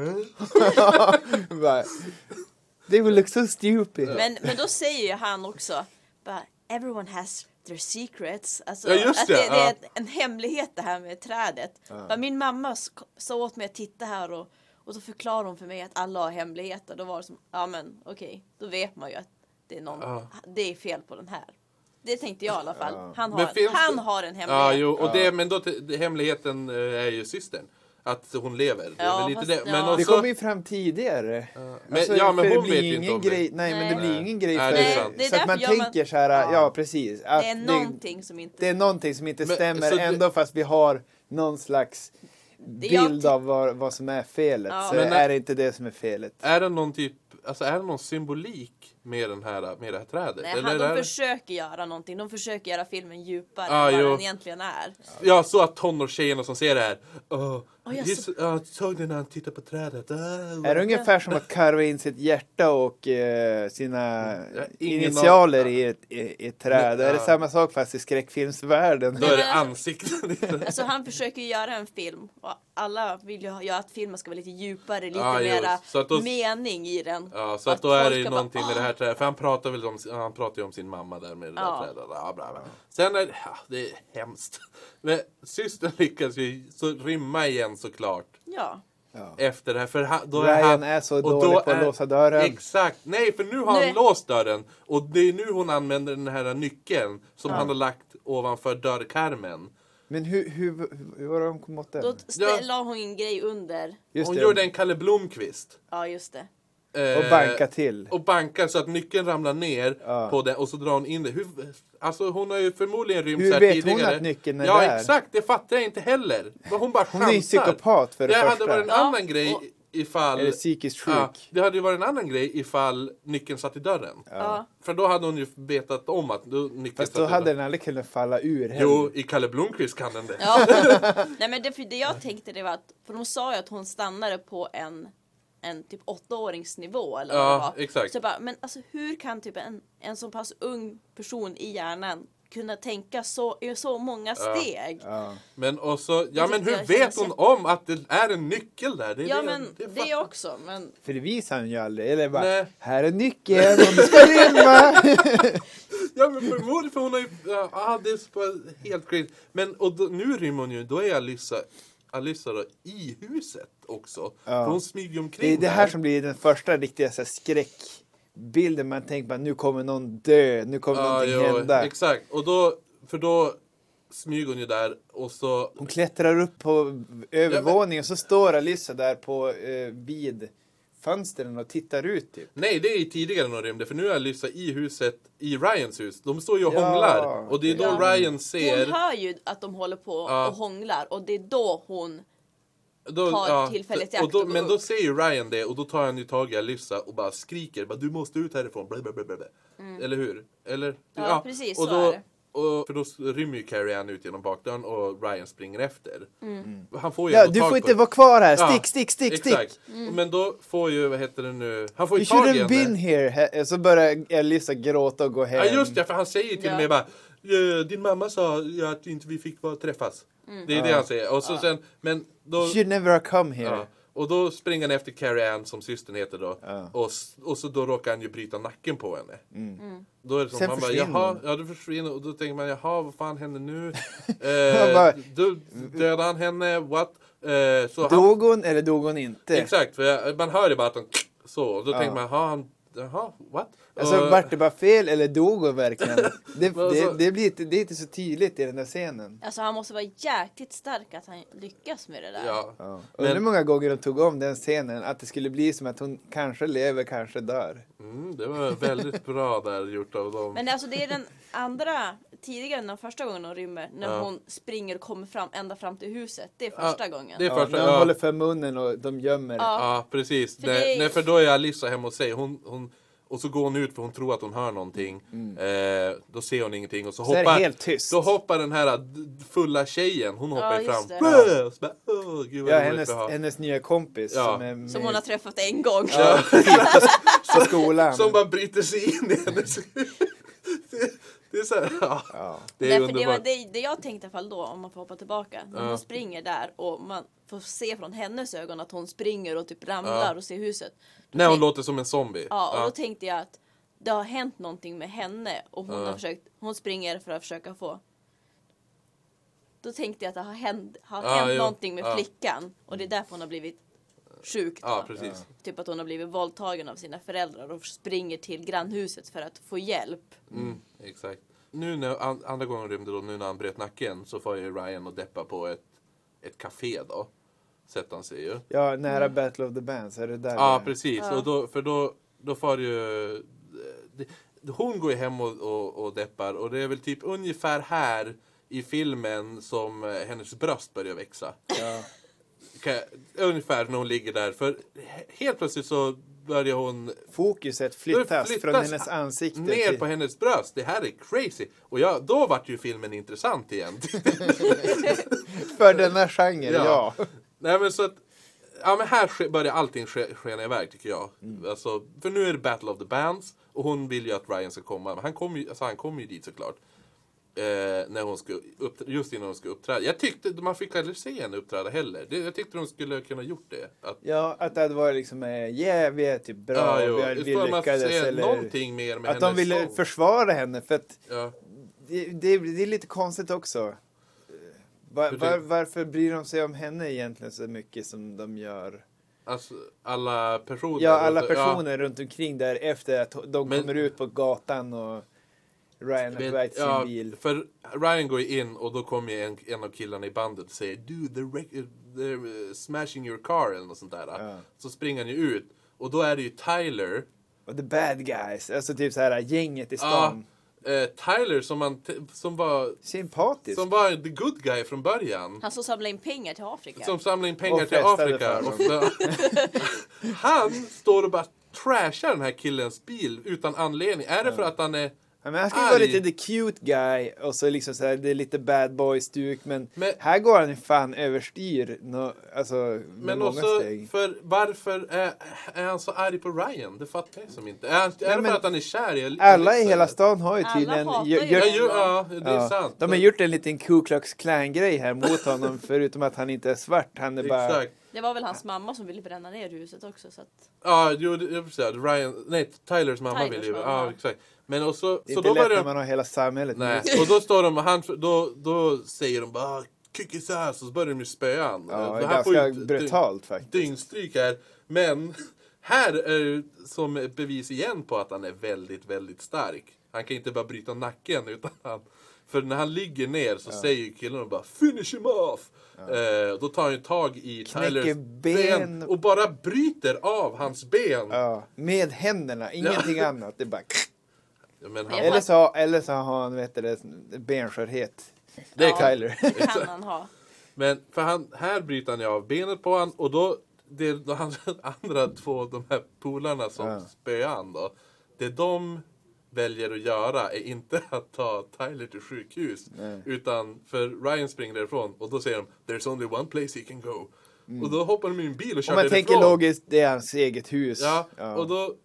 They will look so stupid. Men, men då säger ju han också, bara, everyone has their secrets. Alltså, Ja, just att det, det, det är ja. en hemlighet det här med trädet. Bara, min mamma sa åt mig att titta här och, och så förklarade hon för mig att alla har hemligheter. Då var det som, ja men okej, då vet man ju att det är, någon, Ja. det är fel på den här. Det tänkte jag i alla fall. Han, har, han det- har en hemlighet. Ja, jo, och det, men då, det, hemligheten eh, är ju systern. Att hon lever. Det Ja, lite fast- det. Men ja. Det också, kommer ju fram tidigare. men, ja, men för det hon blir vet ju inte ingen om grej, det. Nej, men det Nej. blir ingen grej Nej, för det är det. sant. Det är Så att man jag- tänker så här, ja, precis. Att Det är någonting som inte... det är någonting som inte Men, stämmer det- ändå fast vi har någon slags Det bild av vad, vad som är felet. Ja. Så Men- är det inte det som är felet. Är det någon typ, alltså är det någon symbolik med, den här, med det här trädet? Nej, Eller de det- försöker göra någonting. De försöker göra filmen djupare Ah, än vad jo. den egentligen är. Ja, så att tonårstjejerna som ser det här. Oh, jag just, ja, såg du när han tittade på trädet? Ah, Är det ungefär som att karva in sitt hjärta och eh, sina Ja, initialer av- i ett, i, i ett träd? Är det Ja. samma sak fast i skräckfilmsvärlden? Då är det ansiktet. Alltså han försöker göra en film och alla vill ju ha- göra att filmen ska vara lite djupare, lite Ja, jo. mera Så att då- mening i den. Ja, så Och att då är det ju ska bara, någonting med det här trädet. För han pratar väl om, han pratar ju om sin mamma där med det Ja. där trädet. Ja, bla, bla. Sen är det, ja, det är hemskt. Men systern lyckas ju så rymma igen såklart. Ja. Efter det här. För han, då Ryan han, är så och dålig då på att är- låsa dörren. Exakt. Nej, för nu har Nej. han låst dörren. Och det är nu hon använder den här nyckeln som han har lagt ovanför dörrkarmen. Men hur, hur, hur, hur var det de kom åt den? Då Ja. la hon en grej under. Just hon det. gjorde en Kalle Blomkvist. Ja, just det. Eh, Och banka till. Och bankar så att nyckeln ramlar ner Ja. på den och så drar hon in det. Hur, alltså hon har ju förmodligen rymt Hur så här vet hon att nyckeln är ja, där? exakt. Det fattar jag inte heller. Hon bara Hon är ju chansar. psykopat för det Det hade första. varit en Ja, annan grej ifall... Eller psykiskt sjuk. Ja, det hade ju varit en annan grej ifall nyckeln satt i dörren. Ja. För då hade hon ju vetat om att då, nyckeln Fast satt då i hade den aldrig kunnat falla ur heller. Jo, i Kalle Blomkvist kan den det. Ja. Nej men det, för det jag tänkte det var att, för de sa ju att hon stannade på en, en typ åttaåringsnivå eller vad Ja, var. exakt. Så jag bara, men alltså hur kan typ en, en så pass ung person i hjärnan kunna tänka så, i så många steg? Ja, Men och så, ja men hur vet hon om att det är en nyckel där? Det är det, men det, det, fattar- också. Men För det visar han ju aldrig. Eller bara, Nej. här är nyckeln om du ska rymma. Ja men förmodligen för hon har ju, ja ah, det är så helt crazy. Men och då, nu rymmer hon ju, då är Alyssa, Alyssa då i huset också. För hon smyger omkring det är det här där. som blir den första riktiga så här, skräckbilden. Man tänker bara, nu kommer någon dö, nu kommer Ja, någonting jo, hända. Exakt, och då, för då smyger hon ju där och så Hon klättrar upp på övervåningen och så står Alyssa där på eh, vid fönstren och tittar ut typ. Nej, det är ju tidigare hon rymde, för nu är Alyssa i huset, i Ryans hus. De står ju och Ja, hånglar. Och det är då Ja. Ryan ser... hon hör ju att de håller på Ja. och hånglar och det är då hon Då, tar tillfället i och akt då, och Men då upp. ser ju Ryan det och då tar han ju tag i Alyssa och bara skriker bara, du måste ut härifrån. Bla, bla, bla, bla. Eller hur? Eller? Mm. Ja, precis, och så då, är det. Och, för då rymmer ju Carrie Ann ut genom bakdörren och Ryan springer efter. Mm. Han får ju Ja, du får inte vara kvar här, Ja, stick, stick, stick, stick. Exakt. Mm. Men då får ju, vad heter det nu, han får ju You tag i should have henne. been here. He- Så börjar Alyssa gråta och gå hem. Ja just det, för han säger ju till Ja. med bara "Eh, Din mamma sa ju att inte vi fick bara träffas. Mm. Det är det han säger. Och så sen, men då... You should never have come here. Ja. Och då springer han efter Carrie Ann som systern heter då. Ja. Och, och så då råkar han ju bryta nacken på henne. Då är det som Sen man bara, jaha, ja du försvinner. Och då tänker man, jaha vad fan händer nu? Han bara- eh, du, dödade han henne? What? Eh, så han, Dog hon eller dog hon inte? exakt, för jag- man hör ju bara att han så. Och då Ja. tänker man, jaha, han, jaha, what? Alltså Och- vart det bara fel eller dog hon verkligen? Det, Men alltså- det, det, blir inte, det är inte så tydligt i den där scenen. Alltså han måste vara jäkligt stark att han lyckas med det där. Ja. Ja. Men- Undrar hur många gånger de tog om den scenen, att det skulle bli som att hon kanske lever, kanske dör. Mm, det var väldigt bra där gjort av dem. Men alltså det är den andra, tidigare än den första gången hon rymmer, när Ja. hon springer och kommer fram ända fram till huset. Det är Ja, första gången. det är Ja, första, när de ja. håller för munnen och de gömmer. Ja. Ja, precis. För Nej, det är- nej, för då är Alissa hemma hos sig. Hon, hon, Och så går hon ut för hon tror att hon hör någonting. Eh, då ser hon ingenting och så Mm. Så är det hoppar, helt tyst. då hoppar den här fulla tjejen, hon hoppar just fram. det. Så bara, Åh, gud Ja, hennes, hennes nya kompis Ja. som är med Som hon har träffat en gång. ja, på skolan. Som bara bryter sig in i hennes... det, är så här, ja. Det är Nej, för det, var underbart. det, det jag tänkte i alla fall då, om man får hoppa tillbaka. När Ja. hon springer där och man får se från hennes ögon att hon springer och typ ramlar Ja. och ser huset. Då När hon låter som en zombie. Ja, och då tänkte jag att det har hänt någonting med henne och hon Ja. har försökt, hon springer för att försöka få då tänkte jag att det har hänt, har Ja, hänt någonting med Ja. flickan och det är därför hon har blivit sjuk. Då. Ja, precis. Typ att hon har blivit våldtagen av sina föräldrar och springer till grannhuset för att få hjälp. Mm, exakt. Nu när an, andra gången rymde då, nu när han bröt nacken, så får ju Ryan och Deppa på ett, ett café då. Sätter han sig ju. Ja, nära Battle of the Bands, är det där? Ja, det precis. Ja. Och då, för då, då får ju... Det, hon går ju hem och, och, och deppar och det är väl typ ungefär här i filmen som eh, hennes bröst börjar växa. Ja. Ungefär när hon ligger där. För he- helt plötsligt så börjar hon Fokuset flyttas, flyttas från hennes ansikte ner till... på hennes bröst. Det här är crazy. Och jag, då vart ju filmen intressant igen. För denna genre, Ja. ja. Nej men så att, ja men här börjar allting ske, skena iväg tycker jag. Mm. Alltså, för nu är det Battle of the Bands och hon vill ju att Ryan ska komma. Men han kommer ju, alltså han kommer ju dit såklart. Eh, när hon upp, just innan hon ska uppträda. Jag tyckte, man fick aldrig se henne uppträda heller. Det, jag tyckte de skulle kunna gjort det. Att, Ja, att det hade varit liksom, eh, yeah, vi är typ bra, ja, vi, är- vi lyckades. Eller, någonting mer med att de ville sång. försvara henne, för att Ja. det, det, det är lite konstigt också. Var, var, varför bryr de sig om henne egentligen så mycket som de gör? Alltså, alla personer. Ja, alla runt- ja. personer runt omkring där efter att de Men- kommer ut på gatan och Ryan är på Vet- väg till sin ja, bil. För Ryan går in och då kommer ju en, en av killarna i bandet och säger Du, they're, rec- they're uh, smashing your car eller något sånt där. Ja. Så springer han ju ut och då är det ju Tyler. Och the bad guys, alltså typ så här gänget i Ja, stan. eh, Tyler som, man som, var, Sympatisk. som var the good guy från början. Han som samlar in pengar till Afrika. Som samlade in pengar Och till Afrika. han står och bara trashar den här killens bil utan anledning. Är det för att han är Ja, men han ska ju vara lite the cute guy och så liksom så här, det är lite bad boy stuk men, Men- här går han ju fan överstyr. No, alltså, med Men många också, steg. för varför är, är han så arg på Ryan? Det fattar jag som inte. Är, han, är det för att han är kär i Alla i hela stan har ju tydligen gö- ju gjort- Ja, ju, ja, det är Ja. sant. De har gjort en liten Ku Klux Klan grej här mot honom förutom att han inte är svart. Han är bara... Exakt. Det var väl hans mamma som ville bränna ner huset också. Så att, Ja, jo, det, jag förstår. Ryan, nej, Tylers mamma Tylers vill ju... mamma. Ja, exakt. Men och så, Det är så inte då lätt börjar när de... man har hela samhället Nej, med sig. och då står de och han, då, då säger de bara kick his ass och så börjar de ju spöa han. Ja, det är får ganska ju ett brutalt faktiskt. Dyngstryk här. Men här är det som ett bevis igen på att han är väldigt, väldigt stark. Han kan inte bara bryta nacken utan han... För när han ligger ner så säger killen bara finish him off. Eh, då tar han ju tag i Knäcker Tylers ben. ben och bara bryter av hans ben. Ja, med händerna, ingenting annat. Det är bara... Ja, han, Eller så, eller så har han vet du, det, benskörhet. det Ja. kan, Tyler. det kan han ha. Men för han, här bryter han ju av benet på han och då, det är hans andra två, de här polarna som Ja. spöar han då. Det de väljer att göra är inte att ta Tyler till sjukhus. Nej. Utan, för Ryan springer därifrån och då säger de There's only one place he can go. Och då hoppar de i en bil och kör Om man därifrån. tänker logiskt, det är hans eget hus. Ja, och då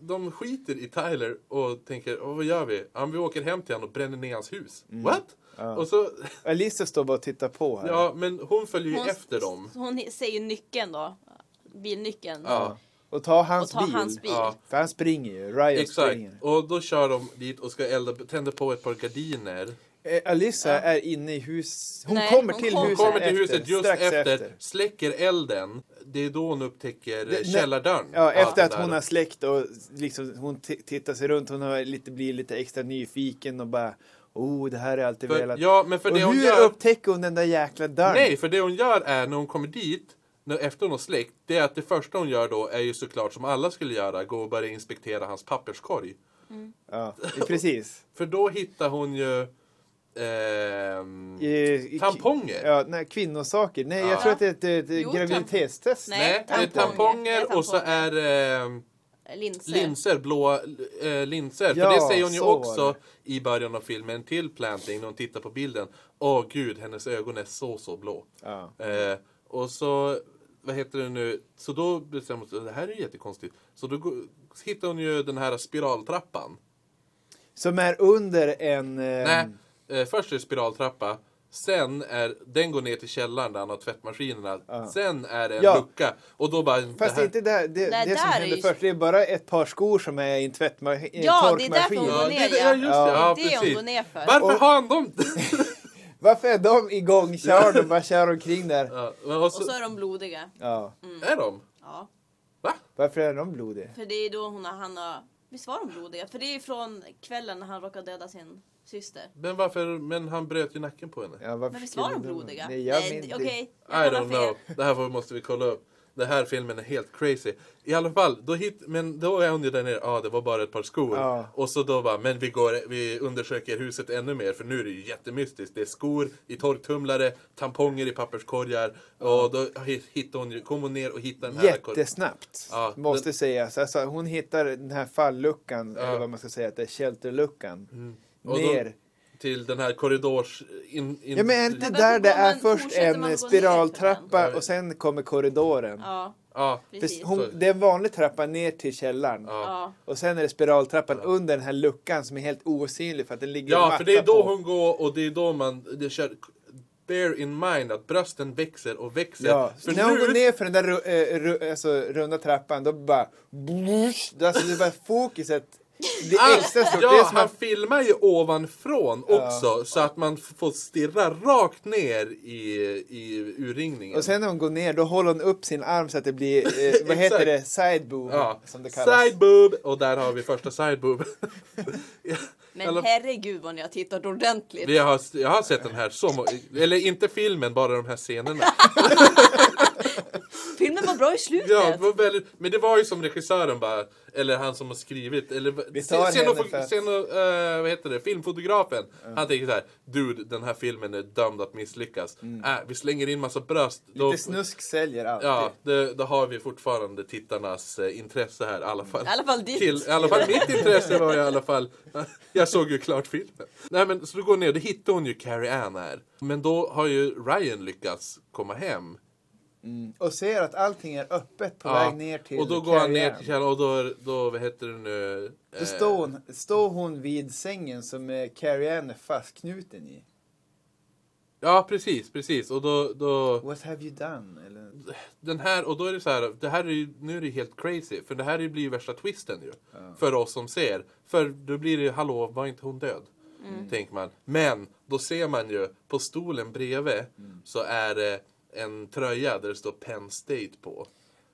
de skiter i Tyler och tänker, "Åh, vad gör vi? Ja, vi åker hem till honom och bränner ner hans hus. Mm. What? Och så, Alicia står bara och tittar på här. ja men hon följer ju Hon, efter dem. hon säger nyckeln då. Bilnyckeln. Ja. Och ta hans Och ta bil. hans bil. Ja. För han springer ju. Ryan Exakt. springer. Och då kör de dit och ska elda, tänder på ett par gardiner. Eh, Alicia är inne i hus... Hon Nej, kommer hon till huset Kommer till efter, huset just strax efter, släcker elden. Det är då hon upptäcker Det- källardörren. Ja, efter att där. hon har släckt och liksom, hon tittar sig runt. Hon har lite, blir lite extra nyfiken och bara Oh, det här jag alltid För- velat. ja, men för och det hon hur gör- upptäcker hon den där jäkla dörren? Nej, för det hon gör är när hon kommer dit, efter hon har släckt, det är att det första hon gör då är ju såklart som alla skulle göra, gå och börja inspektera hans papperskorg. Ja, precis. För då hittar hon ju ehm, I, i, tamponger. Ja, nej, kvinnosaker. Nej, Ja. jag tror att det är ett, ett Jo, graviditetstest. Nej, Nej, det är tamponger. tamponger Det är och så är det Eh, linser. linser, blå eh, linser. Ja, För det säger hon ju också i början av filmen till Planting när hon tittar på bilden. Åh gud, hennes ögon är så, så blå. Ja. Eh, och så, vad heter det nu, så då bestämmer hon sig, det här är ju jättekonstigt. Så då går, hittar hon ju den här spiraltrappan. Som är under en... eh, Nej, eh, först är det spiraltrappa. Sen är, den går ner till källaren där han har tvättmaskinerna. Sen är det en Ja. lucka. Och då bara... Fast det här, inte där. Det, Nej, det som där är händer ju- först, det är bara ett par skor som är i en tvättma- i en Ja, det är därför hon går Ja, ner det, ja. ja, just det. Ja, Det är det hon går ner för. Varför har han dem? Varför är de igång? Kör de bara kör omkring där? ja, men och Och så, är de blodiga. Ja. är de? Ja. Va? Varför är de blodiga? För det är då hon har, han har... Visst var de blodiga? För det är från kvällen när han råkade döda sin syster. Men varför? Men han bröt ju nacken på henne. Ja, varför Men visst var skulle de de- blodiga? Nej, jag minns okej. I jag kollar don't fel. know. Det här får- måste vi kolla upp. Den här filmen är helt crazy. I alla fall, då hit, men då är hon ju där nere. Ja, ah, det var bara ett par skor. Ja. Och så då bara, men vi, går, vi undersöker huset ännu mer. För nu är det ju jättemystiskt. Det är skor i torktumlare, tamponger i papperskorgar. Och då hi- hittar hon kom hon ner och hittar den här. Jättesnabbt, Ja, måste den- sägas. Alltså, hon hittar den här falluckan, Ja. Mm. eller vad man ska säga, att det är shelterluckan. Då- Ner. Till den här korridors... In, in, Ja men är inte där det är man- först en spiraltrappa och sen kommer korridoren? Ja, Ja, hon, det är en vanlig trappa ner till källaren. Ja. Och sen är det spiraltrappan under den här luckan som är helt osynlig för att det ligger Ja, för det är då på. hon går och det är då man... Det kör, bear in mind att brösten växer och växer. Ja, För när hon nu- går ner för den där ru, eh, ru, alltså, runda trappan då bara... Blush, alltså det är bara fokuset blir Ah, extra stort. det är ja, som han att, filmar ju ovanifrån också så att man får stirra rakt ner i, i urringningen. och sen när hon går ner då håller hon upp sin arm så att det blir, eh, vad heter det, side boob ja. som det kallas. Side boob! Och där har vi första side boob. Ja, Men alla- herregud vad ni har tittat ordentligt. vi har, jag har sett den här så må- Eller inte filmen, bara de här scenerna. Bra i slutet. Ja, det var väldigt, men det var ju som regissören bara, eller han som har skrivit, eller Vi tar sceno, henne för att- sceno, eh, vad heter det, filmfotografen. Han tänker så här, dude den här filmen är dömd att misslyckas. Äh, vi slänger in massa bröst. Då, Mm. Lite snusk säljer alltid. Ja, det, då har vi fortfarande tittarnas eh, intresse här i alla fall. I alla fall ditt. Till, I alla fall mitt intresse var i alla fall, jag såg ju klart filmen. Nej men så då går ner, då hittar hon ju Carrie Ann här. Men då har ju Ryan lyckats komma hem. Och ser att allting är öppet på Ja, väg ner till och då går han ner till källaren och då, då vad heter det nu? Då Eh, står hon, står hon vid sängen som Carrie Ann är fastknuten i. Ja precis, precis. Och då, då What have you done? Eller, den här, och då är det så här, det här är ju, nu är det helt crazy. För det här blir ju värsta twisten ju. För oss som ser. För då blir det, hallå, var inte hon död? Tänker man. Men, då ser man ju, på stolen bredvid så är det en tröja där det står Penn State på.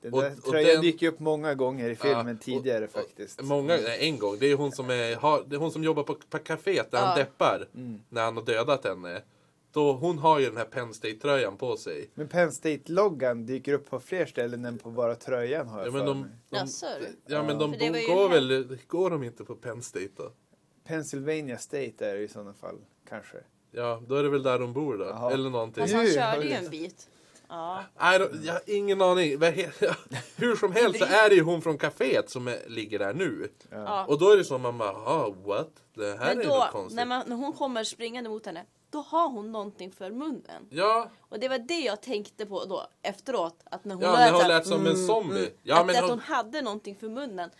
den Och- där och tröjan den- dyker upp många gånger i filmen Ja, och- tidigare och- faktiskt. Många, nej, en gång. Det är hon som, är, har, det är hon som jobbar på, på kaféet där han Ja. deppar. Mm. När han har dödat henne. Då, hon har ju den här Penn State-tröjan på sig. Men Penn State-loggan dyker upp på fler ställen än på bara tröjan har jag Ja men de, de, du? ja, men de ju går väl, går de inte på Penn State då? Pennsylvania State är det i sådana fall, kanske. Ja, då är det väl där de bor då. Jaha. Eller någonting. Fast han körde ju en bit. Ja. Nej, då- jag har ingen aning. Hur som helst så är det ju hon från kaféet som är, ligger där nu. Ja. Och då är det som man bara, ah, what? Det här Men är då, något konstigt. när, man, när hon kommer springande mot henne, då har hon någonting för munnen. Ja, Och det var det jag tänkte på då efteråt. Att när hon ja lät, men hon lät som en zombie. Ja, att, men att hon, hon hade någonting för munnen.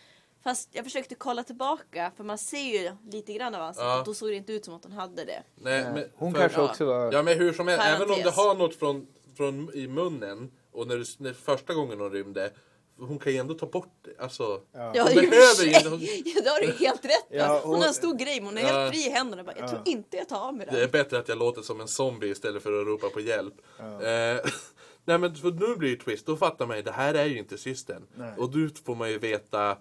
Fast jag försökte kolla tillbaka, för man ser ju lite grann av ansiktet. Ja. Då såg det inte ut som att hon hade det. nej, men, Hon för- kanske ja. också var... Ja men hur som helst, även om du har något från, från i munnen och när, du, när första gången hon rymde, hon kan ju ändå ta bort det. Alltså, Ja, hon behöver. Hon, Ja, det har du helt rätt. Ja, Hon och- har en stor grej, men hon är Ja. helt fri i händerna. Bara, jag tror inte jag tar av mig det är den. bättre att jag låter som en zombie istället för att ropa på hjälp. Eh, nej men för nu blir det twist, då fattar man ju, det här är ju inte systern. Nej. Och då får man ju veta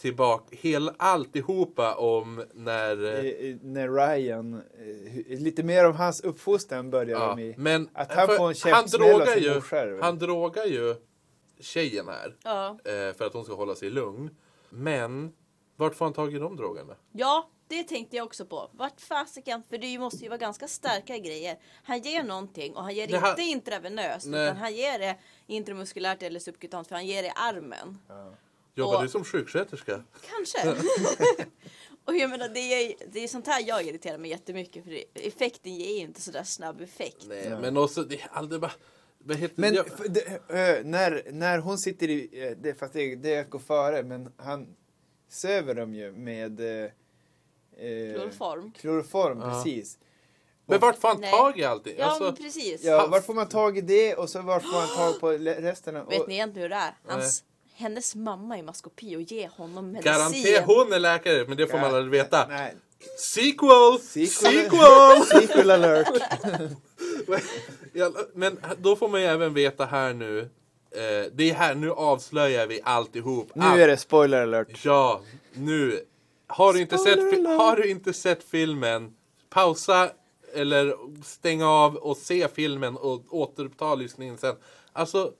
tillbaka, hela, alltihopa om när... eh, när Ryan, eh, lite mer om hans uppfostran börjar Ja, de i. men Att han får en han käftsmäll av drogar sin ju, väl? Han drogar ju tjejen här. Ja. eh, för att hon ska hålla sig lugn. Men vart får han tag i de drogerna? ja, det tänkte jag också på. Vart fasiken, för det måste ju vara ganska starka grejer. Han ger någonting och han ger det inte intravenöst. Nej. Utan han ger det intramuskulärt eller subkutant för han ger det i armen. Jobbar Och- du som sjuksköterska? Kanske. och jag menar, det är, det är sånt här jag irriterar mig jättemycket för det, effekten ger ju inte sådär snabb effekt. Nej, men också, det är aldrig bara... Men det, när, när hon sitter i, det, fast det, det är att gå före, men han söver dem ju med eh, Kloroform. kloroform, Ja. precis. men vart får han Nej. tag i allting? Ja, Alltså, men precis. Ja, var får man tag i det och så var får man tag på resten? av- Vet och- ni egentligen hur det är? Hans, hennes mamma är maskopi och ger honom medicin. Garanterat hon är läkare, men det får man aldrig veta. Nej. Sequel! Sequel. Sequel! Sequel alert. Men då får man ju även veta här nu. Eh, det är här, nu avslöjar vi alltihop. Nu är det spoiler alert. Ja, nu. Har du, inte sett, har du inte sett filmen, pausa eller stäng av och se filmen och återuppta lyssningen sen. Alltså,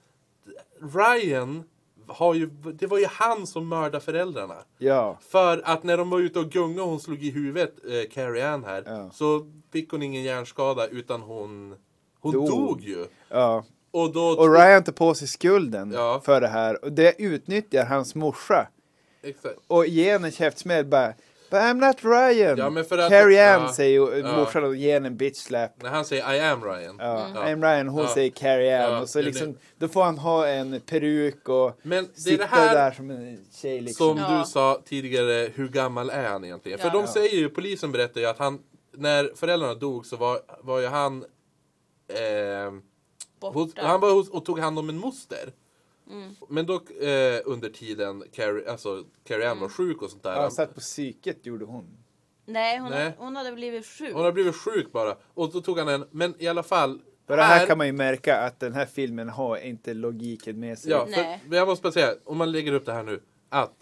Ryan har ju, det var ju han som mördade föräldrarna. Ja. För att när de var ute och gungade och hon slog i huvudet, eh, Carrie Ann här, Ja. så fick hon ingen hjärnskada utan hon, hon Dog. dog. ju. ja. Och då... Och Ryan tar på sig skulden Ja. för det här. Och det utnyttjar hans morsa. Exakt. Och ger henne en käftsmäll bara. But I'm not Ryan. Ja, men för att- Carrie Ann ja. säger ju Ja. morsan och ger henne en bitch slap. När han säger I am Ryan. Ja, Ja. I'm Ryan, hon Ja. säger Carrie Ann. Ja, och så liksom, då får han ha en peruk och Men det är sitta det här där som en tjej liksom. som Ja. du sa tidigare, hur gammal är han egentligen? För de Ja. säger ju, polisen berättar ju att han, när föräldrarna dog så var, var ju han eh, hos, han var hos, och tog hand om en moster. Mm. Men då eh, under tiden Carrie, alltså, Carrie Ann var sjuk och sånt där. Ja, satt på psyket gjorde hon. Nej, hon, Nej. hon hade blivit sjuk. Hon har blivit sjuk bara. Och då tog han en, men i alla fall. Bara här kan man ju märka att den här filmen har inte logiken med sig. Ja, Nej. för jag måste bara säga, om man lägger upp det här nu. Att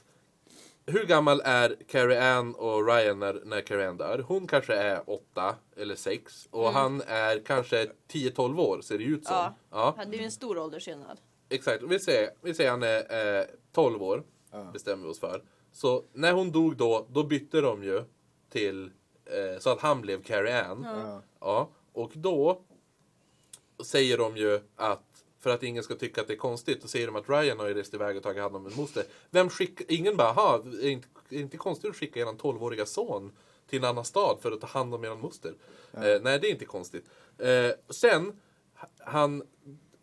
hur gammal är Carrie Ann och Ryan när, när Carrie Ann dör? Hon kanske är åtta eller sex och han är kanske 10-12 år ser det ut som. Ja. Ja, Hade ju en stor åldersskillnad. Exakt. Vi säger, vi säger han är eh, 12 år, bestämmer vi oss för. Så när hon dog då, då bytte de ju till eh, så att han blev Carrie Ann. Ja. Ja, och då säger de ju att för att ingen ska tycka att det är konstigt, då säger de att Ryan har ju rest iväg och tagit hand om en moster. Vem skickar, ingen bara, aha, är det inte, är inte konstigt att skicka er 12-åriga son till en annan stad för att ta hand om er moster? Eh, nej, det är inte konstigt. Eh, sen, han,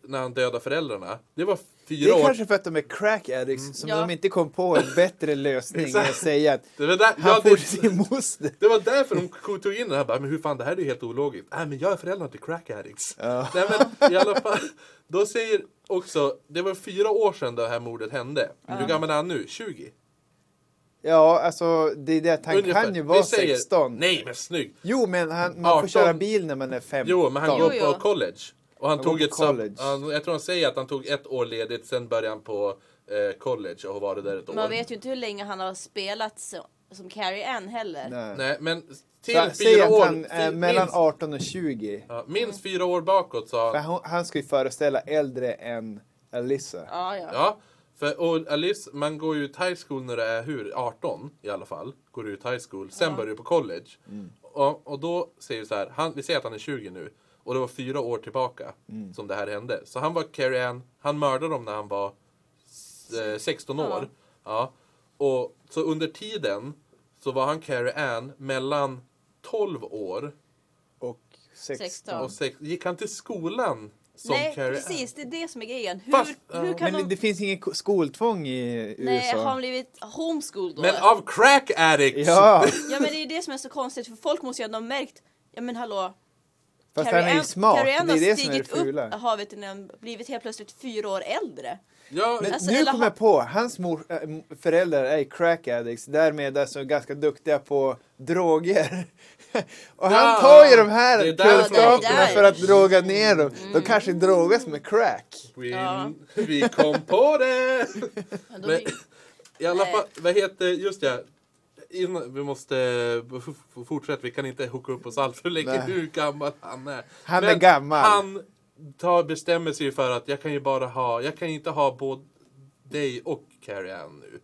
när han dödade föräldrarna, det var Det fyra är år. kanske för att de är crack addicts som Ja. de inte kom på en bättre lösning än att säga att Det var, där, han ja, får det, sin moster. det var därför de tog in det här. Bara, men hur fan, det här är ju helt ologiskt. Nej, men jag är föräldrar till crack addicts. Ja. Nej, men i alla fall. Då säger också, det var fyra år sedan det här mordet hände. Hur gammal är han nu? 20? Ja, alltså det är det att han Ungefär. kan ju vara säger- 16. Nej, men snygg. Jo, men han, man 18. får köra bil när man är 15. Jo, men han Jo, går jo. på college. Och han Han tog ett college. han, Jag tror han säger att han tog ett år ledigt, sen började han på eh, college och har varit där ett år. Man vet ju inte hur länge han har spelat som, som Carrie Ann heller. Nej. Nej, men till Så, fyra år. han fi- mellan minst, 18 och 20. ja, minst fyra år bakåt sa han, han ska ju föreställa äldre än Alyssa. Ja, ja. Ja, för och Alice, man går ju ut high school när du är hur? 18 i alla fall. Går du ut high school, sen börjar du på college. Och, och då säger vi så här, han, vi säger att han är 20 nu. Och det var fyra år tillbaka som det här hände. Så han var Carrie Ann, han mördade dem när han var eh, 16 år. Ja. Och så under tiden så var han Carrie Ann mellan 12 år Och 16. 16. och sex, gick han till skolan som Nej, Carrie precis. Det är det som är grejen. Hur, Fast, hur kan Men de... det finns ingen ko- skoltvång i Nej, USA. har han blivit homeschooled då? Men av crack addicts! Ja, Ja, men det är det som är så konstigt. För folk måste ju ha märkt... Ja, men hallå. Fast Carrie han är ju smart. Carrie Ann Det är har det som är det stigit fula. upp, har vet du, han blivit helt plötsligt fyra år äldre. Ja, Men Alltså, nu kommer jag på, hans mor, äh, föräldrar är crack addicts, därmed alltså ganska duktiga på droger. och han Ja, tar ju de här det kunskaperna det för att droga ner dem. De kanske drogas med crack. Vi, Ja. vi kom på det! Men I alla fall, vad heter, just ja. Innan, vi måste f- fortsätta, vi kan inte hooka upp oss allt för länge hur gammal han är. Han är gammal. Han tar, bestämmer sig för att jag kan ju bara ha, jag kan inte ha både dig och Carrie Ann nu.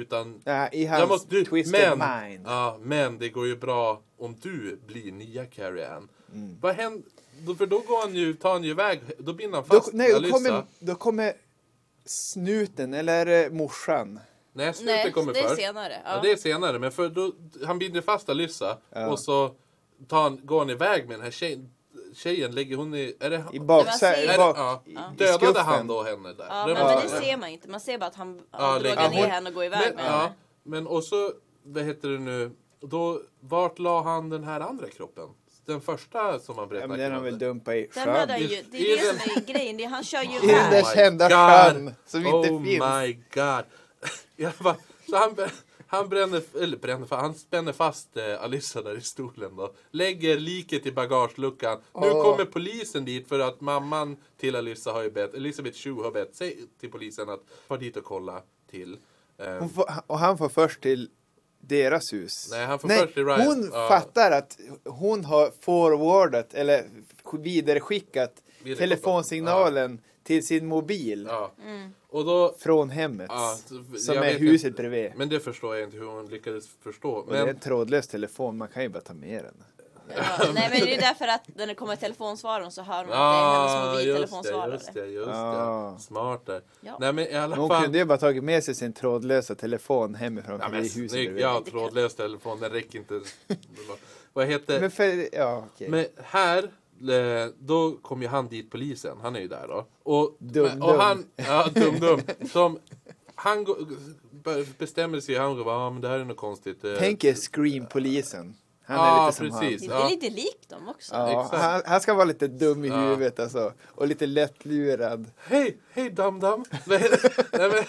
Utan Ja, I hans jag måste, twisted men, mind. Ja, men det går ju bra om du blir nya Carrie Ann. Mm. Vad händer? Då, för då går han ju, tar han ju iväg, då binder han Då, fast nej, då kommer, då kommer snuten, eller det morsan? Nej, slutet Nej, kommer det är först. senare. Ja. Ja. det är senare. Men för då, han binder fast Alyssa och så tar han, går han iväg med den här tjejen. Tjejen lägger hon i... Är det, I bak, man så här, ser- i det, bak, ja, i dödade skuffen. han då henne där? Ja, Det men, var- men det ser man inte. Man ser bara att han Ja, ja, lägger- drogar ner hon- henne och går iväg men, med ja, henne. men och så, vad heter det nu, då, vart la han den här andra kroppen? Den första som han Ja, berättade men den har väl dumpat i Den hade han sjön. ju, det är det som är grejen. Det är, han kör ju I den där iväg. kända God. sjön som inte oh finns. my god. Jag bara, så han, han bränner, eller bränner, han spänner fast eh, Alyssa där i stolen då. Lägger liket i bagageluckan. Nu Åh. kommer polisen dit för att mamman till Alyssa har ju bett, Elisabeth Shue har bett sig till polisen att fara dit och kolla till. Eh, Hon får, och han får först till deras hus. Nej, han får först till Ryan. Hon Ja. fattar att hon har forwardat eller vidareskickat Vidarekopplat. telefonsignalen till sin mobil ja. Och då, från hemmet. ja, som är huset inte. bredvid. Men det förstår jag inte hur hon lyckades förstå. Och det är Men, en trådlös telefon, man kan ju bara ta med den. Ja, nej men det är därför att när det kommer telefonsvararen så hör man att det är ah, hennes just det, mobiltelefonsvarare. just det, just Ah. det. Smart där. Ja. Nej men i alla Men hon fall. kunde ju bara tagit med sig sin trådlösa telefon hemifrån Ja, men huset snygg, ja, trådlös telefon, den räcker inte. Vad heter... Men för, ja, okej. Men här, då kom ju han dit, polisen. Han är ju där då. Och, Dum, och dum. han, ja, dum dum. Som, han bestämmer sig, han går ja men det här är något konstigt. eh, Tänk er Scream-polisen. Han är lite som precis. Det han. är Ja. lite likt dem också. Ja, han, han ska vara lite dum i Ja. huvudet alltså. Och lite lättlurad. Hej, hej dam dam. Nej, nej, men,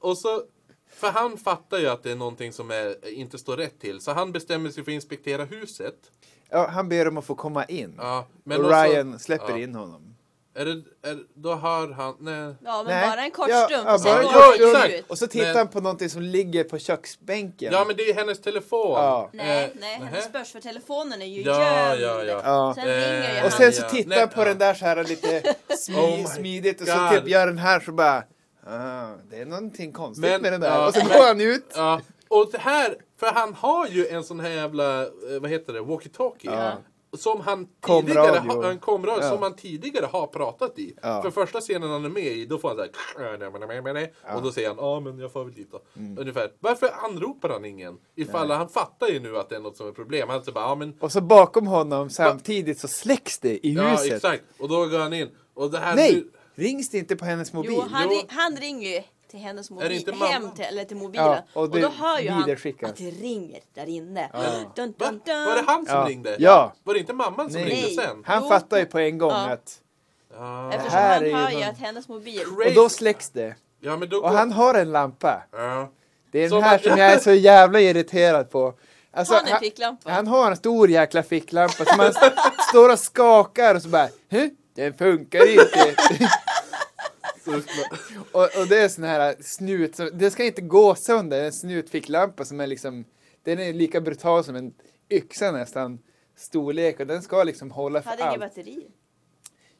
och så, för han fattar ju att det är någonting som är, inte står rätt till. Så han bestämmer sig för att inspektera huset. Ja, han ber om att få komma in. Ja, men och också- Ryan släpper ja. in honom. Är det, är, då hör han, nej. Ja men Nej. bara en kort Ja, stund ja, bara går en han kort stund. ut. Och så tittar Men- han på någonting som ligger på köksbänken. Ja men det är hennes telefon. Ja. Nej, Eh, nej, nähä. hennes börs för telefonen är ju Ja, gömd. ja, ja. Ja. Sen ringer Eh. Och sen så tittar Nej, han på den där så här lite smi, Oh smidigt och så typ gör den här så bara ah, det är någonting konstigt Men- med den där. ja, och så går han ut. Ja, och det här, för han har ju en sån här jävla, eh, vad heter det, walkie-talkie. Ja. Som han tidigare har, en komradio Ja. som han tidigare har pratat i. Ja. För första scenen han är med i, då får han såhär Och då säger han, ja men jag får väl dit då. Mm. Ungefär. Varför anropar han ingen? Ifall han fattar ju nu att det är något som är problem. Han säger bara, ja men Och så bakom honom samtidigt så släcks det i Ja huset. exakt. Och då går han in. Och det här Nej! Rings det inte på hennes mobil? Jo, han, Jo. han ringer ju till hennes mobil, hem till, eller till mobilen. Ja, och och, då hör ju han att det ringer där inne. Ja. Dun, dun, dun. Var det han som Ja. ringde? Ja. Var det inte mamman som Nej. ringde sen? Han Jo. fattar ju på en gång Ja. att... Ja. Eftersom här han hör ju någon- att hennes mobil... Och då släcks det. ja men då Och går... han har en lampa. Ja. Det är den Som här att- som jag är så jävla irriterad på. Alltså, Han är han, han har en stor jäkla ficklampa som han st- står och skakar och så bara Hä? Den funkar inte. och, och det är sån här snut, som, det ska inte gå sönder, en snutficklampa som är liksom, den är lika brutal som en yxa nästan storlek och den ska liksom hålla för hade inget allt. batteri.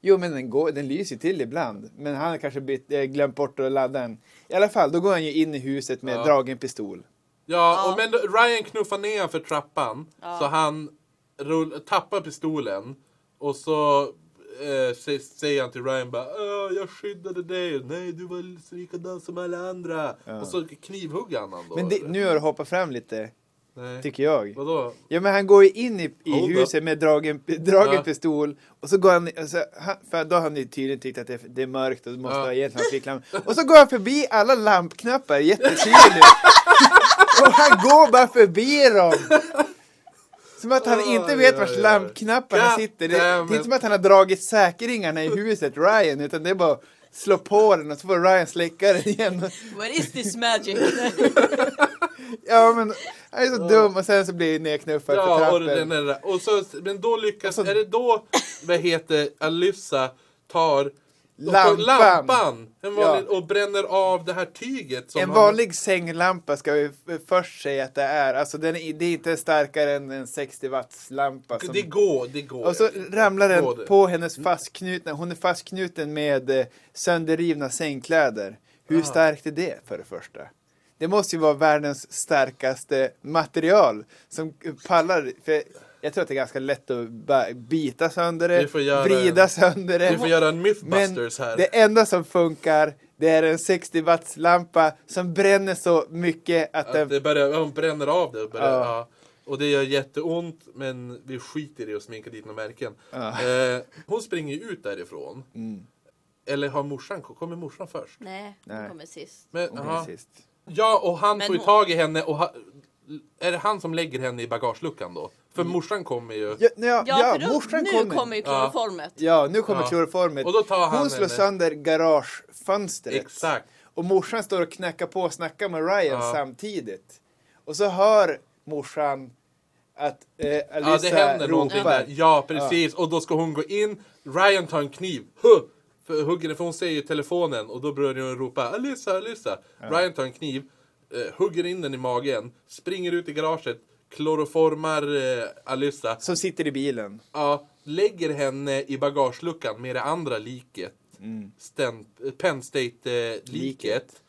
Jo men den, går, den lyser till ibland. Men han har kanske bytt, eh, glömt bort att ladda den. I alla fall, då går han ju in i huset med Ja. dragen pistol. Ja, Ja. Och men Ryan knuffar ner för trappan. Ja. Så han rull, tappar pistolen. Och så sä- säger han till Ryan bara "Åh, jag skyddade dig. Nej, du var likadan som alla andra. Och så knivhugger han han då. Men det, nu har du hoppat fram lite, Nej. tycker jag. Vadå? Ja men han går ju in i, i huset med dragen, dragen Ja. pistol och så går han, alltså, han för då har han ju tydligen tyckt att det, det är mörkt och måste Ja. ha gett hans ficklampa. Och så går han förbi alla lampknappar jättetydligt. och han går bara förbi dem. Som att han inte vet oj. lampknapparna God sitter. Det, det är inte som att han har dragit säkringarna i huset, Ryan, utan det är bara att slå på den och så får Ryan släcka den igen. What is this magic? Ja men han är så dum och sen så blir han nedknuffad för Ja, och, trappen. den är, där. och så, men då lyckas, Och så- är det då, vad heter Alyssa tar Lampan. lampan en vanlig, Ja. och bränner av det här tyget. En vanlig sänglampa ska vi först säga att det är. Alltså den är, det är inte starkare än en 60 watts lampa. Som, Det går, det går. och så ramlar Går den det? på hennes fastknutna. Hon är fastknuten med eh, sönderrivna sängkläder. Hur starkt är det för det första? Det måste ju vara världens starkaste material som pallar. För Jag tror att det är ganska lätt att bara bita sönder det, Vi får göra vrida sönder det. Vi får göra en Men Mythbusters här. det enda som funkar, det är en 60 watts lampa som bränner så mycket att, Att den... det börjar, ja, bränner av det. Och, börjar, Ja. ja. och det gör jätteont, men vi skiter i att sminka dit några märken. Ja. Eh, hon springer ut därifrån. Mm. Eller har morsan, kommer morsan först? Nej, hon Nej. kommer sist. Men, Hon aha. blir sist. Ja, och han Men får ju hon- tag i henne och ha, är det han som lägger henne i bagageluckan då? För morsan kommer ju... Ja, ja, Ja, ja, för då, morsan nu kommer. kommer ju kloroformet. Ja, nu kommer Ja. kloroformet. Och då tar han Hon slår henne. sönder garagefönstret. Exakt. Och morsan står och knackar på och snackar med Ryan Ja. samtidigt. Och så hör morsan att eh, Alyssa Ja, det händer någonting ropar. där. Ja, precis. Och då ska hon gå in. Ryan tar en kniv. Huh! För, hugger, för hon ser ju telefonen och då börjar hon ropa Alyssa, Alyssa. Ryan tar en kniv, eh, hugger in den i magen, springer ut i garaget, kloroformar eh, Alyssa. Som sitter i bilen. Ja, lägger henne i bagageluckan med det andra liket. Mm. Stent, Penn State-liket.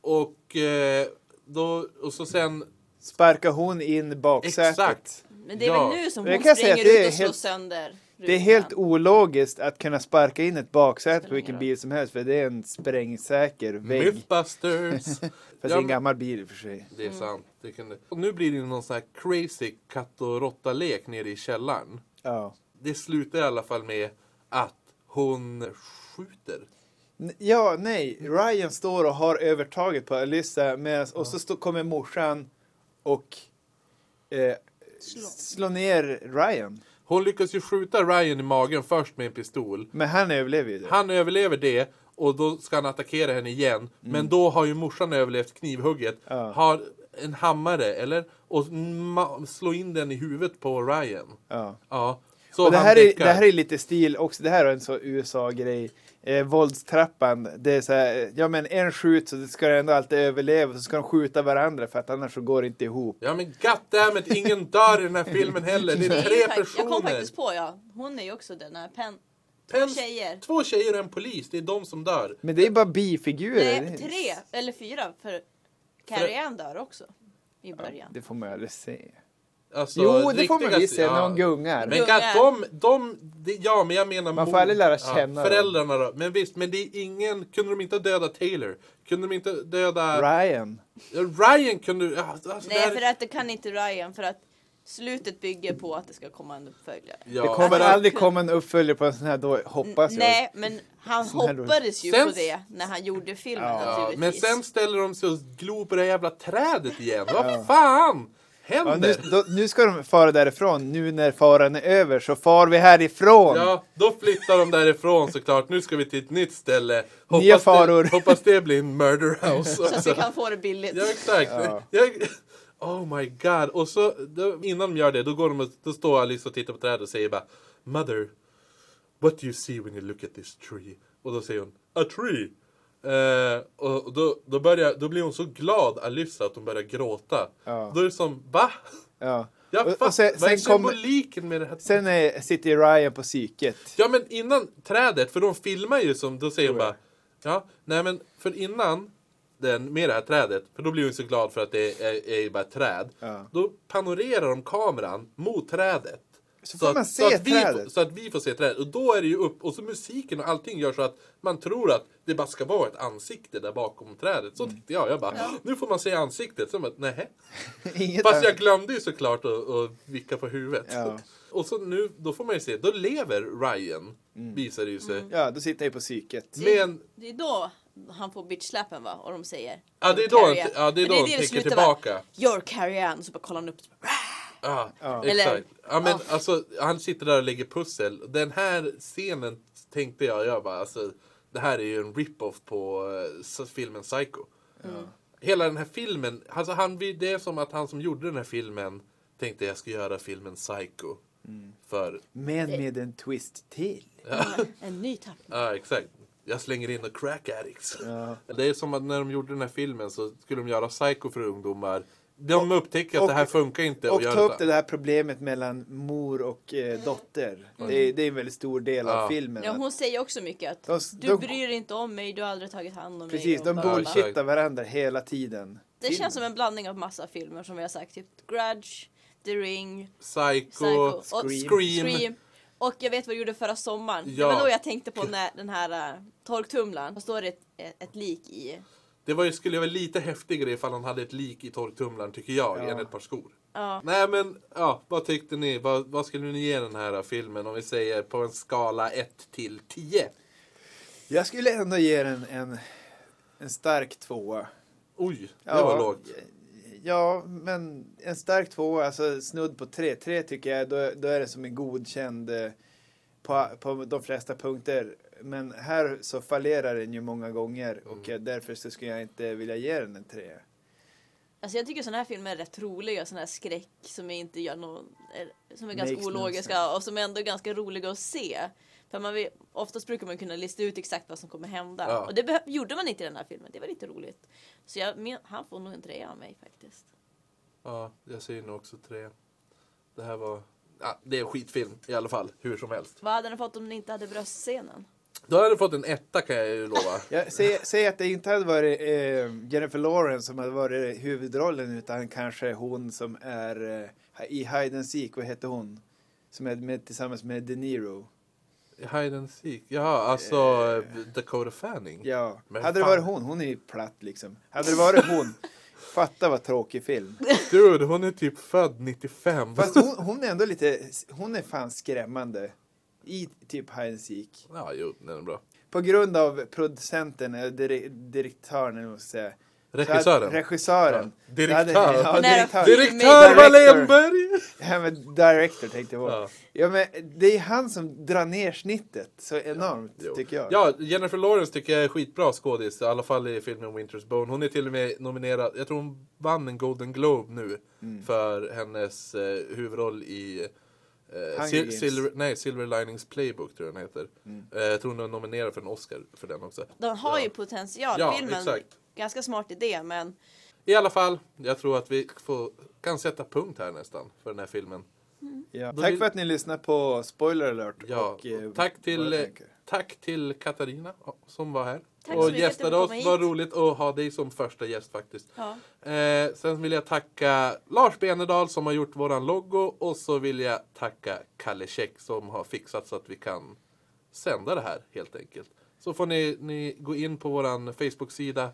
och, eh, då, och så sen... Sparkar hon in baksätet. Exakt. Men det är Ja. väl nu som hon springer ut och slår helt- sönder Det är helt ologiskt att kunna sparka in ett baksäte på vilken bil som helst för det är en sprängsäker vägg. Mythbusters. Fast det är en gammal bil i och för sig. Det är sant. Det kan det. Och nu blir det någon sån här crazy katt och råtta-lek nere i källaren. Ja. Det slutar i alla fall med att hon skjuter. N- Ja, nej. Ryan står och har övertaget på Alyssa medans, och så stå, kommer morsan och eh, slår ner Ryan. Hon lyckas ju skjuta Ryan i magen först med en pistol. Men han överlever ju det. Han överlever det och då ska han attackera henne igen. Men då har ju morsan överlevt knivhugget. Mm. Ja. Har en hammare, eller? Och slå in den i huvudet på Ryan. Ja. Ja. Så Och det, här är, det här är lite stil också. Det här är en så USA-grej. Eh, våldstrappan. Det är så här, ja men en skjuts och det ska ändå alltid överleva. Så ska de skjuta varandra för att annars så går det inte ihop. Ja men goddammit, ingen dör i den här filmen heller. Det är tre fakt- Jag kom personer. faktiskt på, ja. Hon är ju också den här pen... Pen- tjejer. Två tjejer och en polis, det är de som dör. Men det är bara bifigurer. Nej, tre eller fyra. För Carrie Ann dör också. I början. Det får man ju aldrig se. Alltså, Jo, det får man visst se när hon gungar. Men Gungar. De, de, de, ja men jag menar Man får aldrig lära känna dem. Föräldrarna då. Men visst, men det är ingen, kunde de inte döda Taylor? Kunde de inte döda... Ryan. Ryan kunde... Ja, alltså, det Nej, här- för att det kan inte Ryan. För att slutet bygger på att det ska komma en uppföljare. ja. Det kommer Alltså, aldrig komma en uppföljare på en sån här då, hoppas jag. Nej, men han hoppades ju Sen- på det när han gjorde filmen Ja, Ja, naturligtvis. men sen ställer de sig och glor på det jävla trädet igen. Vad fan Ja, nu, händer? då, nu ska de fara därifrån. Nu när faran är över så far vi härifrån. Ja, då flyttar de därifrån såklart. Nu ska vi till ett nytt ställe. Nya faror. Det, hoppas det blir en murder house. Så att vi också. kan få det billigt. Ja, exakt. Ja. Jag, oh my god. Och så då, innan de gör det, då, går de och, då står Alice och tittar på trädet och säger bara Mother, what do you see when you look at this tree? Och då säger hon A tree. Eh, och då, då, börjar, då blir hon så glad, Alyssa, att hon börjar gråta. Ja. Då är det som, va? Ja. Jag Och- och sen- vad är sen kommer- symboliken med det här? Sen är, sitter Ryan på psyket. Ja men innan trädet, för de filmar ju som, då säger hon bara Ja, nej men för innan den, med det här trädet, för då blir hon så glad för att det är, är ju bara ett träd. Ja. Då panorerar de kameran mot trädet. Så man att, se så, att vi, så att vi får se trädet. Och då är det ju upp, och så musiken och allting gör så att man tror att det bara ska vara ett ansikte där bakom trädet. Så Mm. tänkte jag, jag bara, nu får man se ansiktet. Så jag bara, nej. Fast jag glömde ju såklart att, att vicka på huvudet. Ja. Och så nu, då får man ju se, då lever Ryan, Mm. visar det ju sig. Ja, då sitter jag på psyket. Men, Det är då han får bitchslappen va? Och de säger ja det är "You're då, Carrie Ann." ja, det är då de det tänker tillbaka. Med, You're Carrie Ann. Så bara kollar han upp. Bara, Ja, Ja. exakt. Eller- ja, men ja. alltså, han sitter där och lägger pussel. Den här scenen tänkte jag, jag bara, alltså, det här är ju en rip-off på uh, filmen Psycho. Hela den här filmen, alltså han, det är som att han som gjorde den här filmen tänkte jag ska göra filmen Psycho. För, Men med en twist till. en ny tappning. ja exakt. Jag slänger in och crack addicts. Ja. Det är som att när de gjorde den här filmen så skulle de göra Psycho för ungdomar. De upptäcker att och- det här funkar inte. Och gör ta upp det här problemet mellan mor och eh, dotter. Det, är, det är en väldigt stor del Ja. av filmen. Ja, hon säger också mycket att De- du de- bryr dig inte om mig, du har aldrig tagit hand om Precis, mig. de och bla. bullshit. bullshittar varandra hela tiden. Det känns som en blandning av massa filmer som vi har sagt. Typ Grudge, The Ring, Psycho, Psycho och Scream. Scream. Och jag vet vad du gjorde förra sommaren. Det Ja. var då jag tänkte på när, den här uh, torktumlaren. Då står det ett, ett, ett lik i. Det var ju, skulle ju vara lite häftigare ifall han hade ett lik i torktumlaren tycker jag, Ja. än ett par skor. Ja. Nej men, ja, vad tyckte ni? Vad, vad skulle ni ge den här filmen om vi säger på en skala 1 till 10? Jag skulle ändå ge den en, en stark tvåa. Oj, det var lågt. Ja, men en stark tvåa, alltså snudd på tre. Tre tycker jag, då, då är det som en godkänd eh, på, på de flesta punkter. Men här så fallerar den ju många gånger och Mm. eh, därför så skulle jag inte vilja ge den en tre. Alltså jag tycker sådana här filmer är rätt roliga. Sådana här skräck som inte gör någon, är- som är ganska Makes ologiska sense. och som är ändå ganska roliga att se. För man vill, oftast brukar man kunna lista ut exakt vad som kommer hända. Ja. Och det gjorde man inte i den här filmen. Det var lite roligt. Så jag, men, han får nog en trea av mig faktiskt. Ja, jag säger nog också 3. Det här var, ja, det är en skitfilm i alla fall, hur som helst. Vad hade den fått om den inte hade bröstscenen? Då hade du fått en etta kan jag ju lova. Jag säger, säger att det inte hade varit eh, Jennifer Lawrence som hade varit huvudrollen utan kanske hon som är eh, i Hide and Seek, vad heter hon? Som är med tillsammans med De Niro. Hide and Seek, ja alltså eh, Dakota Fanning. Ja, Men hade det fan. varit hon, hon är ju platt liksom. Hade det varit hon, fatta vad tråkig film. Dude, hon är typ född 95. Fast hon, hon är ändå lite, hon är fan skrämmande. I typ Hide and Seek. Ja, jo, den är bra. På grund av producenten, eller dire, direktören, eller vad man ska säga. Så Regissören. Regissören. Ja, direktör. Ja, direktör. Direktör Director. Wallenberg! Ja, men director tänkte jag på. Ja. Ja. men det är han som drar ner snittet så enormt, Jo. tycker jag. Ja, Jennifer Lawrence tycker jag är skitbra skådis. I alla fall i filmen Winter's Bone. Hon är till och med nominerad, jag tror hon vann en Golden Globe nu. Mm. För hennes eh, huvudroll i eh, Sil-. Silver, nej, Silver Linings Playbook tror jag den heter. Mm. Eh, jag tror hon är nominerad för en Oscar för den också. Den har Ja. ju potential, Ja, filmen. exakt. Ganska smart idé men I alla fall, jag tror att vi får, kan sätta punkt här nästan för den här filmen. Ja. Då Tack för att ni lyssnade på Spoiler alert. Ja, och, eh, tack, till, tack till Katarina ja, som var här. Tack och gästade oss. Vad roligt att ha dig som första gäst faktiskt. ja. Eh, sen vill jag tacka Lars Benedal som har gjort våran logo och så vill jag tacka Kalle Käck som har fixat så att vi kan sända det här helt enkelt. Så får ni, ni gå in på våran Facebook-sida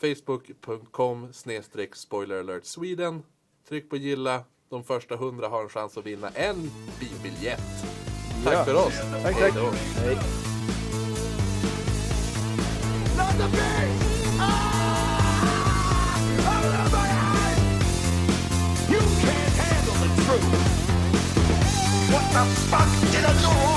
facebook.com snedstreck spoileralert Sweden. Tryck på gilla. De första hundra har en chans att vinna en biobiljett. Tack Ja. för oss. Tack, Hej tack. då. Hej. What the fuck did I do?